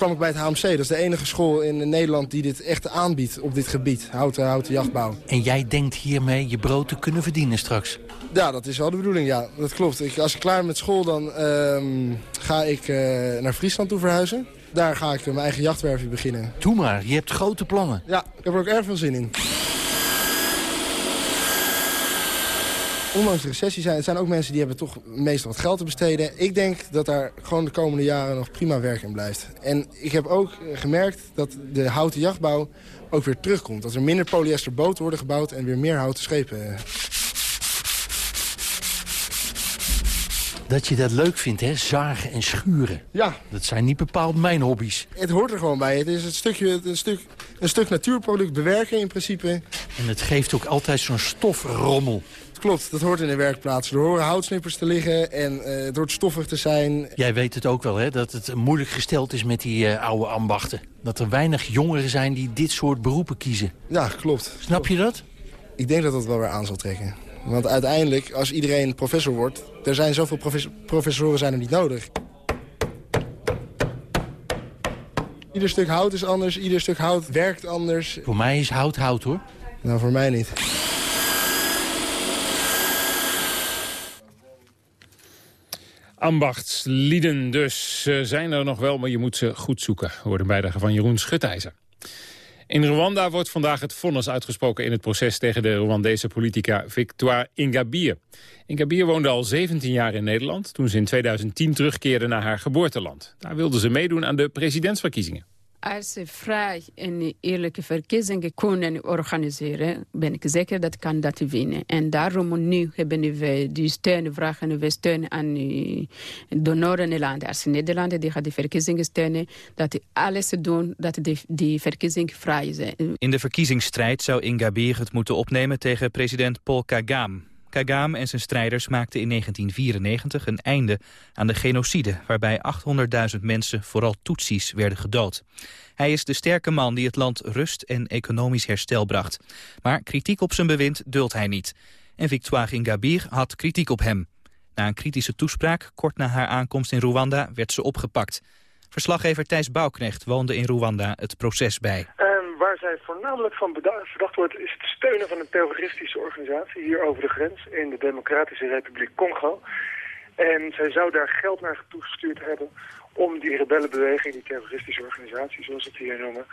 kwam ik bij het HMC. Dat is de enige school in Nederland die dit echt aanbiedt op dit gebied. Houten, houten jachtbouw. En jij denkt hiermee je brood te kunnen verdienen straks? Ja, dat is wel de bedoeling, ja. Dat klopt. Ik, als ik klaar ben met school, dan uh, ga ik uh, naar Friesland toe verhuizen. Daar ga ik mijn eigen jachtwerfje beginnen. Doe maar, je hebt grote plannen. Ja, ik heb er ook erg veel zin in. Ondanks de recessie zijn, zijn ook mensen die hebben toch meestal wat geld te besteden. Ik denk dat daar gewoon de komende jaren nog prima werk in blijft. En ik heb ook gemerkt dat de houten jachtbouw ook weer terugkomt. Dat er minder polyester boten worden gebouwd en weer meer houten schepen. Dat je dat leuk vindt, hè? Zagen en schuren. Ja. Dat zijn niet bepaald mijn hobby's. Het hoort er gewoon bij. Het is een, stukje, een, stuk, een stuk natuurproduct bewerken in principe. En het geeft ook altijd zo'n stofrommel. Klopt, dat hoort in de werkplaats. Er horen houtsnippers te liggen en uh, het hoort stoffig te zijn. Jij weet het ook wel, hè? Dat het moeilijk gesteld is met die uh, oude ambachten. Dat er weinig jongeren zijn die dit soort beroepen kiezen. Ja, klopt. Snap je dat? Ik denk dat dat wel weer aan zal trekken. Want uiteindelijk, als iedereen professor wordt... er zijn zoveel professor professoren zijn er niet nodig. Ieder stuk hout is anders, ieder stuk hout werkt anders. Voor mij is hout hout, hoor. Nou, voor mij niet. Ambachtslieden dus zijn er nog wel, maar je moet ze goed zoeken. Hoort een bijdrage van Jeroen Schutijzer. In Rwanda wordt vandaag het vonnis uitgesproken in het proces tegen de Rwandese politica Victoire Ingabire. Ingabire woonde al 17 jaar in Nederland toen ze in 2010 terugkeerde naar haar geboorteland. Daar wilde ze meedoen aan de presidentsverkiezingen. Als ze vrij en eerlijke verkiezingen kunnen organiseren, ben ik zeker dat kan dat winnen. En daarom nu hebben we die steun, vragen we steun aan donoren Nederland. Als Nederland die gaat de verkiezingen steunen, dat die alles doen dat die, die verkiezingen vrij zijn. In de verkiezingsstrijd zou Ingabire het moeten opnemen tegen president Paul Kagame. Kagame en zijn strijders maakten in 1994 een einde aan de genocide... waarbij 800.000 mensen, vooral Tutsis, werden gedood. Hij is de sterke man die het land rust en economisch herstel bracht. Maar kritiek op zijn bewind duldt hij niet. En Victoire Ingabire had kritiek op hem. Na een kritische toespraak, kort na haar aankomst in Rwanda, werd ze opgepakt. Verslaggever Thijs Bouwknecht woonde in Rwanda het proces bij. Waar zij voornamelijk van verdacht wordt is het steunen van een terroristische organisatie hier over de grens in de Democratische Republiek Congo. En zij zou daar geld naar toegestuurd hebben om die rebellenbeweging, die terroristische organisatie zoals ze het hier noemen,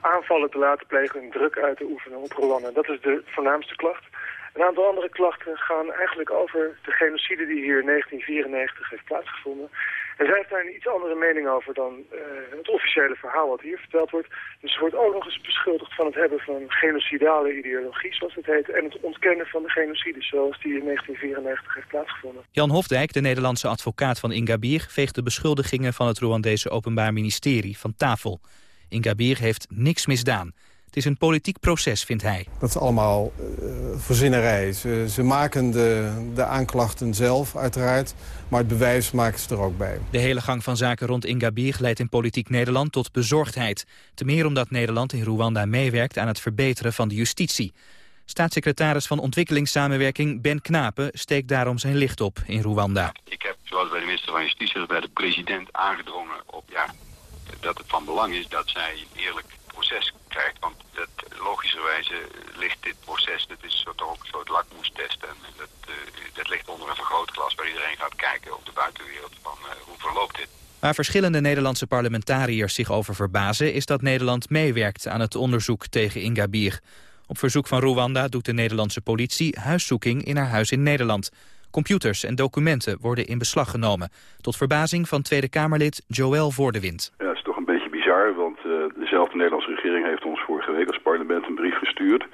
aanvallen te laten plegen en druk uit te oefenen op Rwanda. Dat is de voornaamste klacht. Een aantal andere klachten gaan eigenlijk over de genocide die hier in 1994 heeft plaatsgevonden. En zij heeft daar een iets andere mening over dan uh, het officiële verhaal wat hier verteld wordt. Dus ze wordt ook nog eens beschuldigd van het hebben van genocidale ideologie, zoals het heet. En het ontkennen van de genocide, zoals die in 1994 heeft plaatsgevonden. Jan Hofdijk, de Nederlandse advocaat van Ingabir, veegt de beschuldigingen van het Rwandese Openbaar Ministerie van tafel. Ingabir heeft niks misdaan. Het is een politiek proces, vindt hij. Dat is allemaal uh, verzinnerij. Ze, ze maken de, de aanklachten zelf, uiteraard. Maar het bewijs maken ze er ook bij. De hele gang van zaken rond Ingabir leidt in politiek Nederland tot bezorgdheid. Te meer omdat Nederland in Rwanda meewerkt aan het verbeteren van de justitie. Staatssecretaris van Ontwikkelingssamenwerking Ben Knapen steekt daarom zijn licht op in Rwanda. Ik heb, zoals bij de minister van Justitie, bij de president aangedrongen op ja, dat het van belang is dat zij een eerlijk proces krijgt. Want dat, logischerwijze ligt dit proces, dat is toch ook een soort lakmoestest. En dat, uh, dat ligt onder een vergrootglas waar iedereen gaat kijken op de buitenwereld van uh, hoe verloopt dit. Waar verschillende Nederlandse parlementariërs zich over verbazen... is dat Nederland meewerkt aan het onderzoek tegen Ingabir. Op verzoek van Rwanda doet de Nederlandse politie huiszoeking in haar huis in Nederland. Computers en documenten worden in beslag genomen. Tot verbazing van Tweede Kamerlid Joël Voordewind. Ja, het is toch een beetje bizar, want dezelfde Nederlandse regering heeft ons vorige week als parlement een brief gestuurd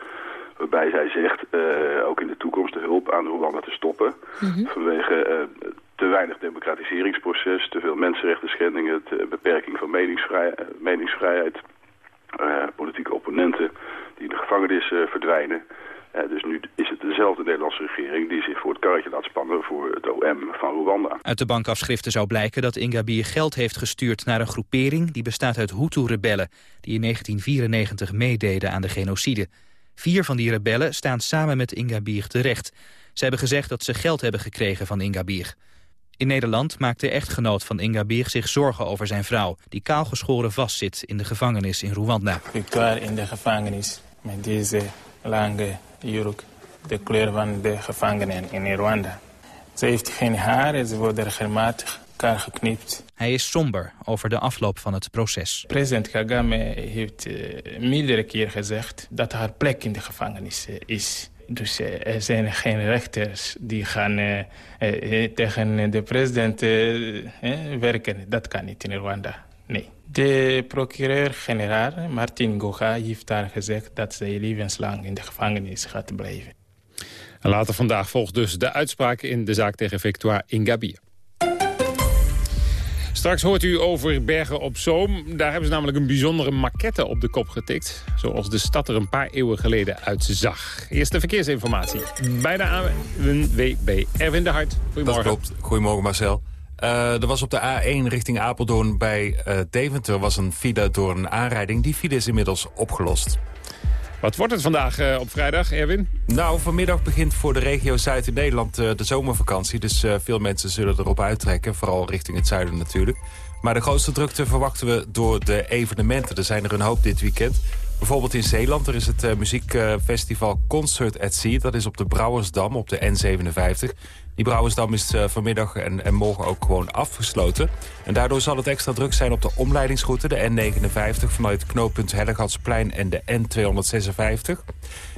waarbij zij zegt uh, ook in de toekomst de hulp aan Rwanda te stoppen. Mm -hmm. Vanwege uh, te weinig democratiseringsproces, te veel mensenrechten schendingen, de beperking van meningsvrij, meningsvrijheid, uh, politieke opponenten die in de gevangenis verdwijnen. Dus nu is het dezelfde Nederlandse regering die zich voor het karretje laat spannen voor het OM van Rwanda. Uit de bankafschriften zou blijken dat Ingabir geld heeft gestuurd naar een groepering die bestaat uit Hutu-rebellen die in 1994 meededen aan de genocide. Vier van die rebellen staan samen met Ingabir terecht. Ze hebben gezegd dat ze geld hebben gekregen van Ingabir. In Nederland maakt de echtgenoot van Ingabir zich zorgen over zijn vrouw... die kaalgeschoren vastzit in de gevangenis in Rwanda. Victoire in de gevangenis met deze lange jurk... de kleur van de gevangenen in Rwanda. Ze heeft geen haar en ze wordt regelmatig geknipt. Hij is somber over de afloop van het proces. President Kagame heeft uh, meerdere keer gezegd dat haar plek in de gevangenis uh, is. Dus uh, er zijn geen rechters die gaan tegen de president werken. Dat kan niet in Rwanda. De procureur-generaal Martin Goga heeft daar gezegd dat zij levenslang in de gevangenis gaat blijven. En later vandaag volgt dus de uitspraak in de zaak tegen Victoire Ingabire. Straks hoort u over Bergen op Zoom. Daar hebben ze namelijk een bijzondere maquette op de kop getikt. Zoals de stad er een paar eeuwen geleden uitzag. Eerste verkeersinformatie bij de ANWB. Erwin de Hart, goedemorgen. Dat klopt. Goedemorgen Marcel. Uh, er was op de A1 richting Apeldoorn bij uh, Deventer was een file door een aanrijding. Die file is inmiddels opgelost. Wat wordt het vandaag uh, op vrijdag, Erwin? Nou, vanmiddag begint voor de regio Zuid in Nederland de zomervakantie. Dus veel mensen zullen erop uittrekken. Vooral richting het zuiden natuurlijk. Maar de grootste drukte verwachten we door de evenementen. Er zijn er een hoop dit weekend. Bijvoorbeeld in Zeeland, er is het muziekfestival Concert at Sea. Dat is op de Brouwersdam, op de N57. Die Brouwersdam is uh, vanmiddag en, en, morgen ook gewoon afgesloten. En daardoor zal het extra druk zijn op de omleidingsroute... de N59 vanuit knooppunt Hellegatsplein en de N256.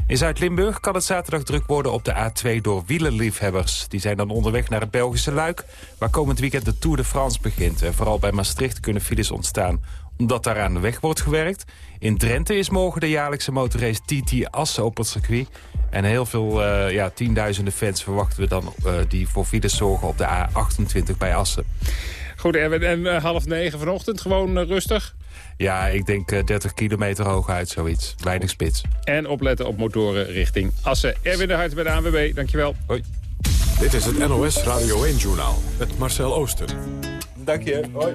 In Zuid-Limburg kan het zaterdag druk worden op de A2 door wielerliefhebbers. Die zijn dan onderweg naar het Belgische Luik... waar komend weekend de Tour de France begint. En vooral bij Maastricht kunnen files ontstaan omdat daar aan de weg wordt gewerkt. In Drenthe is morgen de jaarlijkse motorrace TT Assen op het circuit. En heel veel, uh, ja, tienduizenden fans verwachten we dan... Uh, die voor files zorgen op de A28 bij Assen. Goed, Erwin. En uh, half negen vanochtend gewoon rustig? Ja, ik denk 30 kilometer hooguit, zoiets. Weinig spits. En opletten op motoren richting Assen. Erwin de Hart bij de ANWB, dankjewel. Hoi. Dit is het NOS Radio 1-journaal met Marcel Ooster. Dank je. Hoi.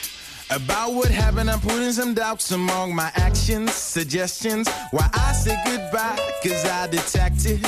About what happened. I'm putting some doubts among my actions, suggestions. Why I say goodbye, cause I detected.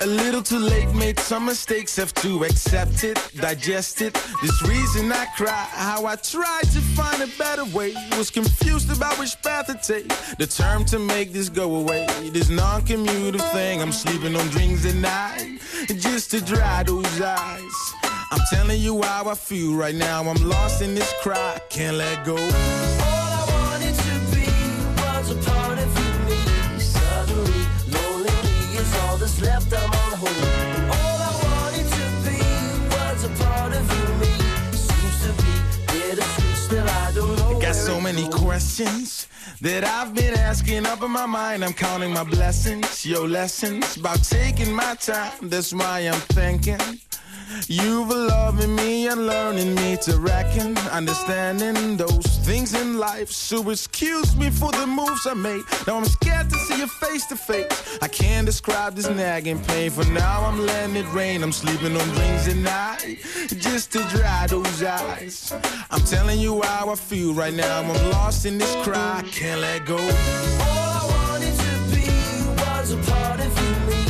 A little too late, made some mistakes, have to accept it, digest it. This reason I cry, how I tried to find a better way. Was confused about which path to take. Determined to make this go away. This non commutative thing, I'm sleeping on dreams at night. Just to dry those eyes. I'm telling you how I feel right now. I'm lost in this cry, can't let go. All I wanted to be was a part of you, me. Suddenly, lonely is all that's left. I'm on hold. All I wanted to be was a part of you, me. Seems to be bittersweet, still I don't know. Got so many questions that I've been asking up in my mind. I'm counting my blessings, your lessons about taking my time. That's why I'm thinking. You've loving me and learning me to reckon, understanding those things in life. So excuse me for the moves I made. Now I'm scared to see you face to face. I can't describe this nagging pain. For now I'm letting it rain. I'm sleeping on dreams at night, just to dry those eyes. I'm telling you how I feel right now. I'm lost in this cry, can't let go. All I wanted to be was a part of you,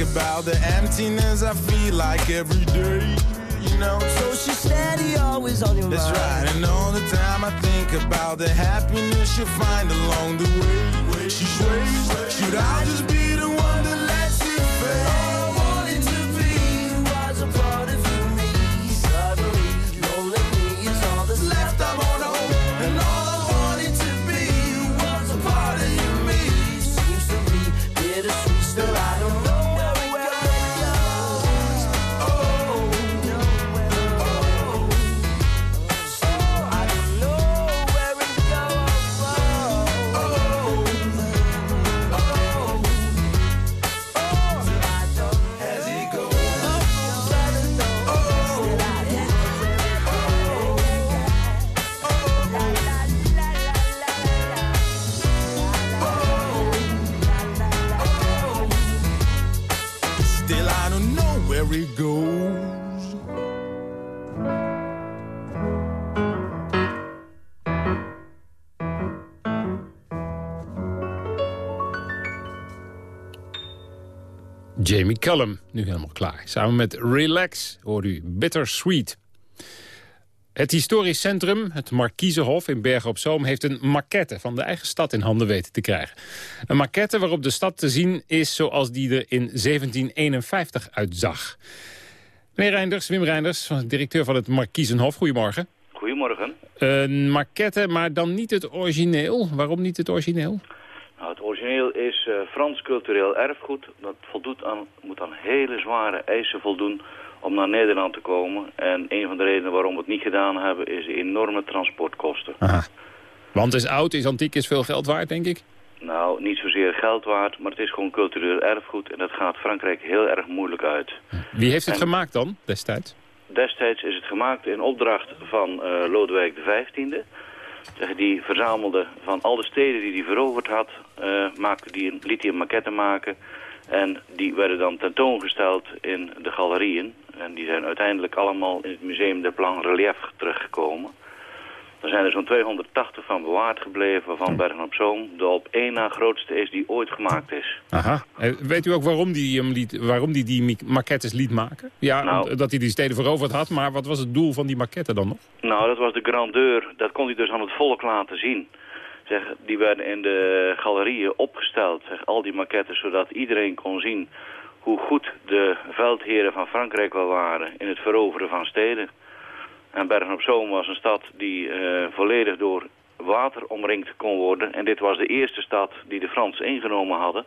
about the emptiness I feel like every day. You know, So she's steady, always on your that's mind. right. And all the time I think about the happiness you'll find along the way. She sways. Should I just be the one Jamie Cullum, nu helemaal klaar. Samen met Relax hoort u Bittersweet. Het historisch centrum, het Markiezenhof in Bergen op Zoom... heeft een maquette van de eigen stad in handen weten te krijgen. Een maquette waarop de stad te zien is zoals die er in 1751 uitzag. Meneer Reinders, Wim Reinders, directeur van het Markiezenhof. Goedemorgen. Goedemorgen. Een maquette, maar dan niet het origineel. Waarom niet het origineel? Nou, het origineel is eh, Frans cultureel erfgoed. Dat voldoet aan, moet aan hele zware eisen voldoen om naar Nederland te komen. En een van de redenen waarom we het niet gedaan hebben is de enorme transportkosten. Aha. Want het is oud, is antiek, is veel geld waard, denk ik. Nou, niet zozeer geld waard, maar het is gewoon cultureel erfgoed. En dat gaat Frankrijk heel erg moeilijk uit. Wie heeft het En- gemaakt dan, destijds? Destijds is het gemaakt in opdracht van eh, Lodewijk XV. Zeg, Die verzamelde van al de steden die hij veroverd had, eh, maakte die een, liet hij een maquette maken. En die werden dan tentoongesteld in de galerieën. En die zijn uiteindelijk allemaal in het Museum de Plan Relief terechtgekomen. Er zijn er zo'n 280 van bewaard gebleven, waarvan Bergen op Zoom de op één na grootste is die ooit gemaakt is. Aha. Eh, Weet u ook waarom die, liet, waarom die, die maquettes liet maken? Ja, Nou. dat hij die steden veroverd had, maar wat was het doel van die maquette dan nog? Nou, dat was de grandeur. Dat kon hij dus aan het volk laten zien. Zeg, die werden in de galerieën opgesteld, zeg, al die maquettes, zodat iedereen kon zien hoe goed de veldheren van Frankrijk wel waren in het veroveren van steden. En Bergen op Zoom was een stad die eh, volledig door water omringd kon worden. En dit was de eerste stad die de Fransen ingenomen hadden,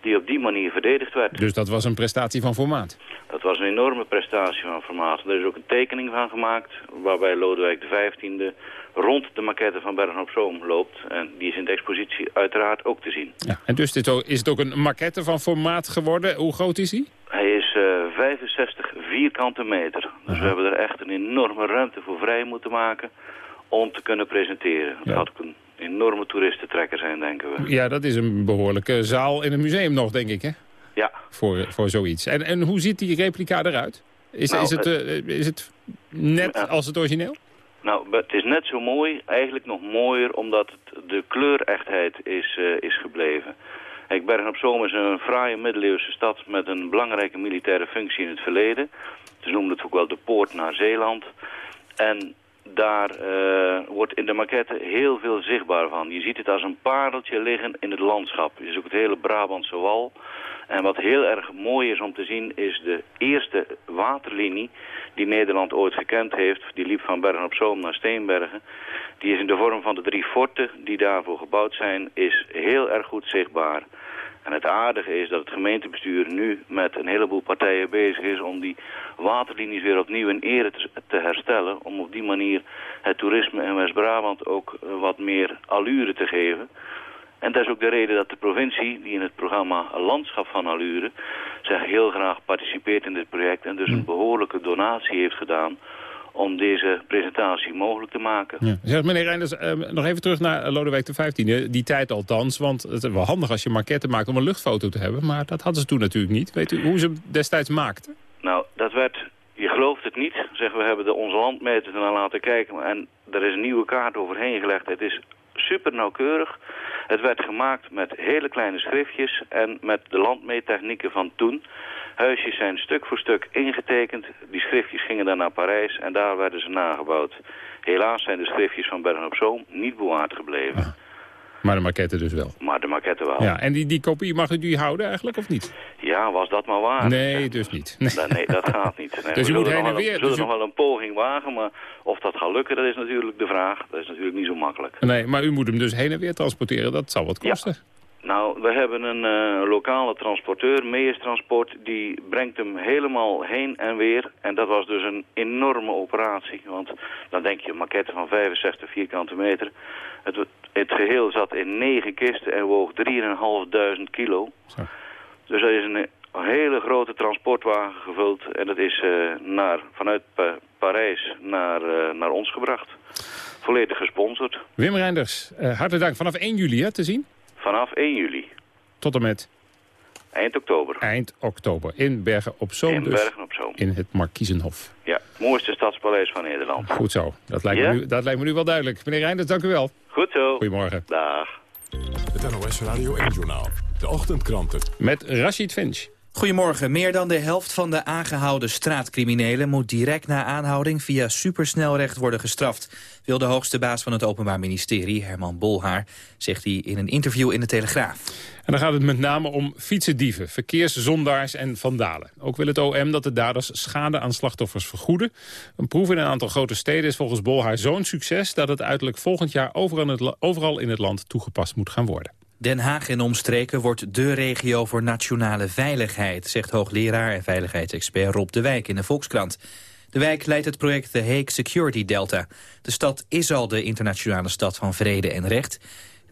die op die manier verdedigd werd. Dus dat was een prestatie van formaat. Dat was een enorme prestatie van formaat. Er is ook een tekening van gemaakt waarbij Lodewijk XV rond de maquette van Bergen op Zoom loopt. En die is in de expositie uiteraard ook te zien. Ja. En dus dit, ook- is het ook een maquette van formaat geworden? Hoe groot is die? Hij is eh, 65 vierkante meter. Dus we hebben er echt een enorme ruimte voor vrij moeten maken om te kunnen presenteren. Dat had ook een enorme toeristentrekker zijn, denken we. Ja, dat is een behoorlijke zaal in een museum nog, denk ik, hè? Ja. Voor, voor zoiets. En, en hoe ziet die replica eruit? Is, Nou, is, het, eh, is het net Ja. als het origineel? Nou, het is net zo mooi, eigenlijk nog mooier, omdat het de kleurechtheid is, eh, is gebleven. Kijk, Bergen op Zoom is een fraaie middeleeuwse stad met een belangrijke militaire functie in het verleden. Ze noemden het ook wel de poort naar Zeeland. En daar eh, wordt in de maquette heel veel zichtbaar van. Je ziet het als een pareltje liggen in het landschap. Je ziet ook het hele Brabantse wal. En wat heel erg mooi is om te zien is de eerste waterlinie die Nederland ooit gekend heeft. Die liep van Bergen op Zoom naar Steenbergen. Die is in de vorm van de drie forten die daarvoor gebouwd zijn, is heel erg goed zichtbaar. En het aardige is dat het gemeentebestuur nu met een heleboel partijen bezig is om die waterlinies weer opnieuw in ere te, te herstellen. Om op die manier het toerisme in West-Brabant ook eh, wat meer allure te geven. En dat is ook de reden dat de provincie, die in het programma Landschap van Allure, zich heel graag participeert in dit project en dus een behoorlijke donatie heeft gedaan om deze presentatie mogelijk te maken. Ja. Zeg, meneer Reinders, eh, nog even terug naar Lodewijk XV, die tijd althans. Want het is wel handig als je maquette maakt om een luchtfoto te hebben. Maar dat hadden ze toen natuurlijk niet. Weet u hoe ze hem destijds maakten? Nou, dat werd, je gelooft het niet. Zeggen we hebben de onze landmeter ernaar laten kijken en er is een nieuwe kaart overheen gelegd. Het is super nauwkeurig. Het werd gemaakt met hele kleine schriftjes en met de landmeettechnieken van toen. Huisjes zijn stuk voor stuk ingetekend. Die schriftjes gingen dan naar Parijs en daar werden ze nagebouwd. Helaas zijn de schriftjes van Bergen op Zoom niet bewaard gebleven. Maar de maquette dus wel. Maar de maquette wel. Ja, en die, die kopie mag u die houden eigenlijk, of niet? Ja, was dat maar waar. Nee, dus niet. Nee, Dat, nee, dat gaat niet. Nee, *laughs* Dus u moet heen en weer, We zullen dus u- nog wel een poging wagen, maar of dat gaat lukken, dat is natuurlijk de vraag. Dat is natuurlijk niet zo makkelijk. Nee, maar u moet hem dus heen en weer transporteren. Dat zal wat kosten. Nou, we hebben een eh, lokale transporteur, Meijers Transport, die brengt hem helemaal heen en weer. En dat was dus een enorme operatie, want dan denk je een maquette van 65 vierkante meter. Het, het geheel zat in negen kisten en woog 3.500 kilo. Dus dat is een, hele grote transportwagen gevuld en dat is eh, naar, vanuit Pa- Parijs naar, eh, naar ons gebracht. Volledig gesponsord. Wim Reinders, hartelijk dank. Vanaf 1 juli hè, te zien? Vanaf 1 juli, Tot en met eind oktober. eind oktober. In Bergen op Zoom In dus. Bergen op Zoom. In het Markiezenhof. Ja, het mooiste stadspaleis van Nederland. Goed zo. Dat lijkt, Ja? me, nu, dat lijkt me nu wel duidelijk. Meneer Reinders, dank u wel. Goed zo. Goedemorgen. Dag. Het NOS Radio 1-journaal. De ochtendkranten. Met Rashid Finch. Goedemorgen. Meer dan de helft van de aangehouden straatcriminelen... moet direct na aanhouding via supersnelrecht worden gestraft... wil de hoogste baas van het Openbaar Ministerie, Herman Bolhaar... zegt hij in een interview in de Telegraaf. En dan gaat het met name om fietsendieven, verkeerszondaars en vandalen. Ook wil het OM dat de daders schade aan slachtoffers vergoeden. Een proef in een aantal grote steden is volgens Bolhaar zo'n succes... dat het uiterlijk volgend jaar overal in het, land toegepast moet gaan worden. Den Haag en omstreken wordt de regio voor nationale veiligheid... zegt hoogleraar en veiligheidsexpert Rob de Wijk in de Volkskrant. De wijk leidt het project de Hague Security Delta. De stad is al de internationale stad van vrede en recht.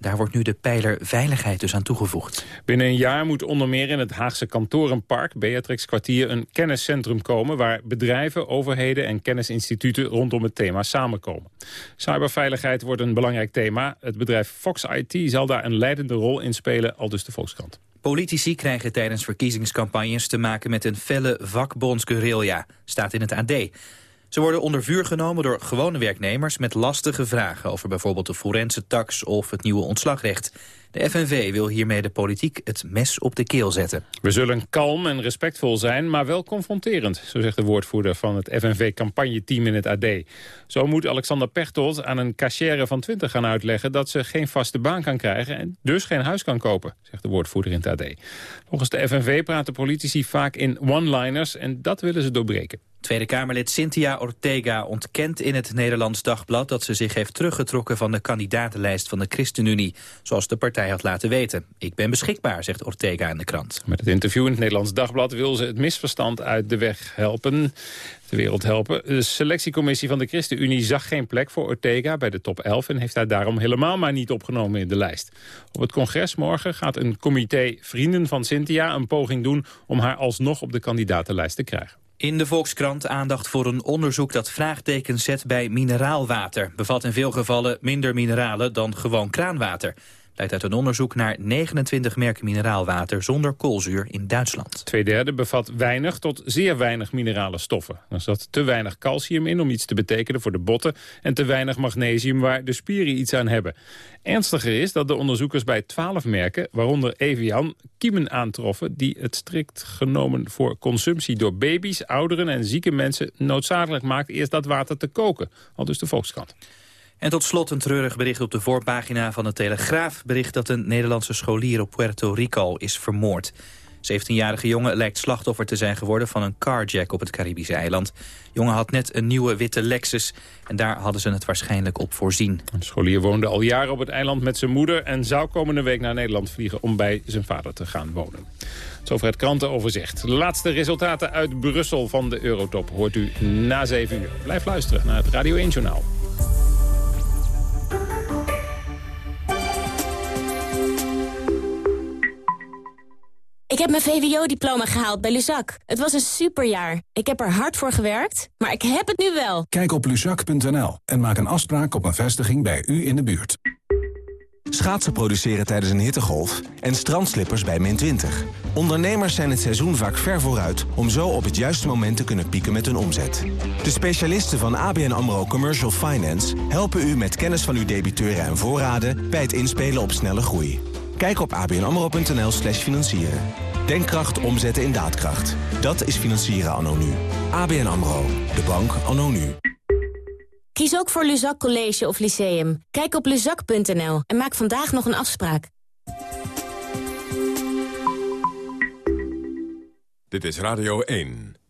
Daar wordt nu de pijler veiligheid dus aan toegevoegd. Binnen een jaar moet onder meer in het Haagse kantorenpark, Beatrix Kwartier, een kenniscentrum komen waar bedrijven, overheden en kennisinstituten rondom het thema samenkomen. Cyberveiligheid wordt een belangrijk thema. Het bedrijf Fox IT zal daar een leidende rol in spelen, al dus de Volkskrant. Politici krijgen tijdens verkiezingscampagnes te maken met een felle vakbondsguerrilla, staat in het AD. Ze worden onder vuur genomen door gewone werknemers met lastige vragen over bijvoorbeeld de forense tax of het nieuwe ontslagrecht. De FNV wil hiermee de politiek het mes op de keel zetten. We zullen kalm en respectvol zijn, maar wel confronterend, zo zegt de woordvoerder van het FNV-campagneteam in het AD. Zo moet Alexander Pechtold aan een cachère van 20 gaan uitleggen dat ze geen vaste baan kan krijgen en dus geen huis kan kopen, zegt de woordvoerder in het AD. Volgens de FNV praten politici vaak in one-liners en dat willen ze doorbreken. Tweede Kamerlid Cynthia Ortega ontkent in het Nederlands Dagblad... dat ze zich heeft teruggetrokken van de kandidatenlijst van de ChristenUnie... zoals de partij had laten weten. Ik ben beschikbaar, zegt Ortega in de krant. Met het interview in het Nederlands Dagblad wil ze het misverstand uit de weg helpen, de wereld helpen. De selectiecommissie van de ChristenUnie zag geen plek voor Ortega bij de top 11... en heeft haar daarom helemaal maar niet opgenomen in de lijst. Op het congres morgen gaat een comité Vrienden van Cynthia een poging doen... om haar alsnog op de kandidatenlijst te krijgen. In de Volkskrant aandacht voor een onderzoek dat vraagtekens zet bij mineraalwater. Bevat in veel gevallen minder mineralen dan gewoon kraanwater. Uit een onderzoek naar 29 merken mineraalwater zonder koolzuur in Duitsland. Tweederde bevat weinig tot zeer weinig minerale stoffen. Er zat te weinig calcium in om iets te betekenen voor de botten... en te weinig magnesium waar de spieren iets aan hebben. Ernstiger is dat de onderzoekers bij 12 merken, waaronder Evian... kiemen aantroffen die het strikt genomen voor consumptie door baby's, ouderen en zieke mensen... noodzakelijk maakt eerst dat water te koken, al dus de Volkskrant. En tot slot een treurig bericht op de voorpagina van de Telegraaf. Bericht dat een Nederlandse scholier op Puerto Rico is vermoord. 17-jarige jongen lijkt slachtoffer te zijn geworden van een carjack op het Caribische eiland. Jongen had net een nieuwe witte Lexus en daar hadden ze het waarschijnlijk op voorzien. De scholier woonde al jaren op het eiland met zijn moeder... en zou komende week naar Nederland vliegen om bij zijn vader te gaan wonen. Zover het krantenoverzicht. De laatste resultaten uit Brussel van de Eurotop hoort u na 7 uur. Blijf luisteren naar het Radio 1-journaal. Ik heb mijn VWO-diploma gehaald bij Luzak. Het was een superjaar. Ik heb er hard voor gewerkt, maar ik heb het nu wel. Kijk op luzak.nl en maak een afspraak op een vestiging bij u in de buurt. Schaatsen produceren tijdens een hittegolf en strandslippers bij min 20. Ondernemers zijn het seizoen vaak ver vooruit... om zo op het juiste moment te kunnen pieken met hun omzet. De specialisten van ABN AMRO Commercial Finance... helpen u met kennis van uw debiteuren en voorraden... bij het inspelen op snelle groei. Kijk op abnamro.nl slash financieren. Denkkracht omzetten in daadkracht. Dat is financieren anno nu. ABN AMRO. De bank anno nu. Kies ook voor Luzak College of Lyceum. Kijk op luzak.nl en maak vandaag nog een afspraak. Dit is Radio 1.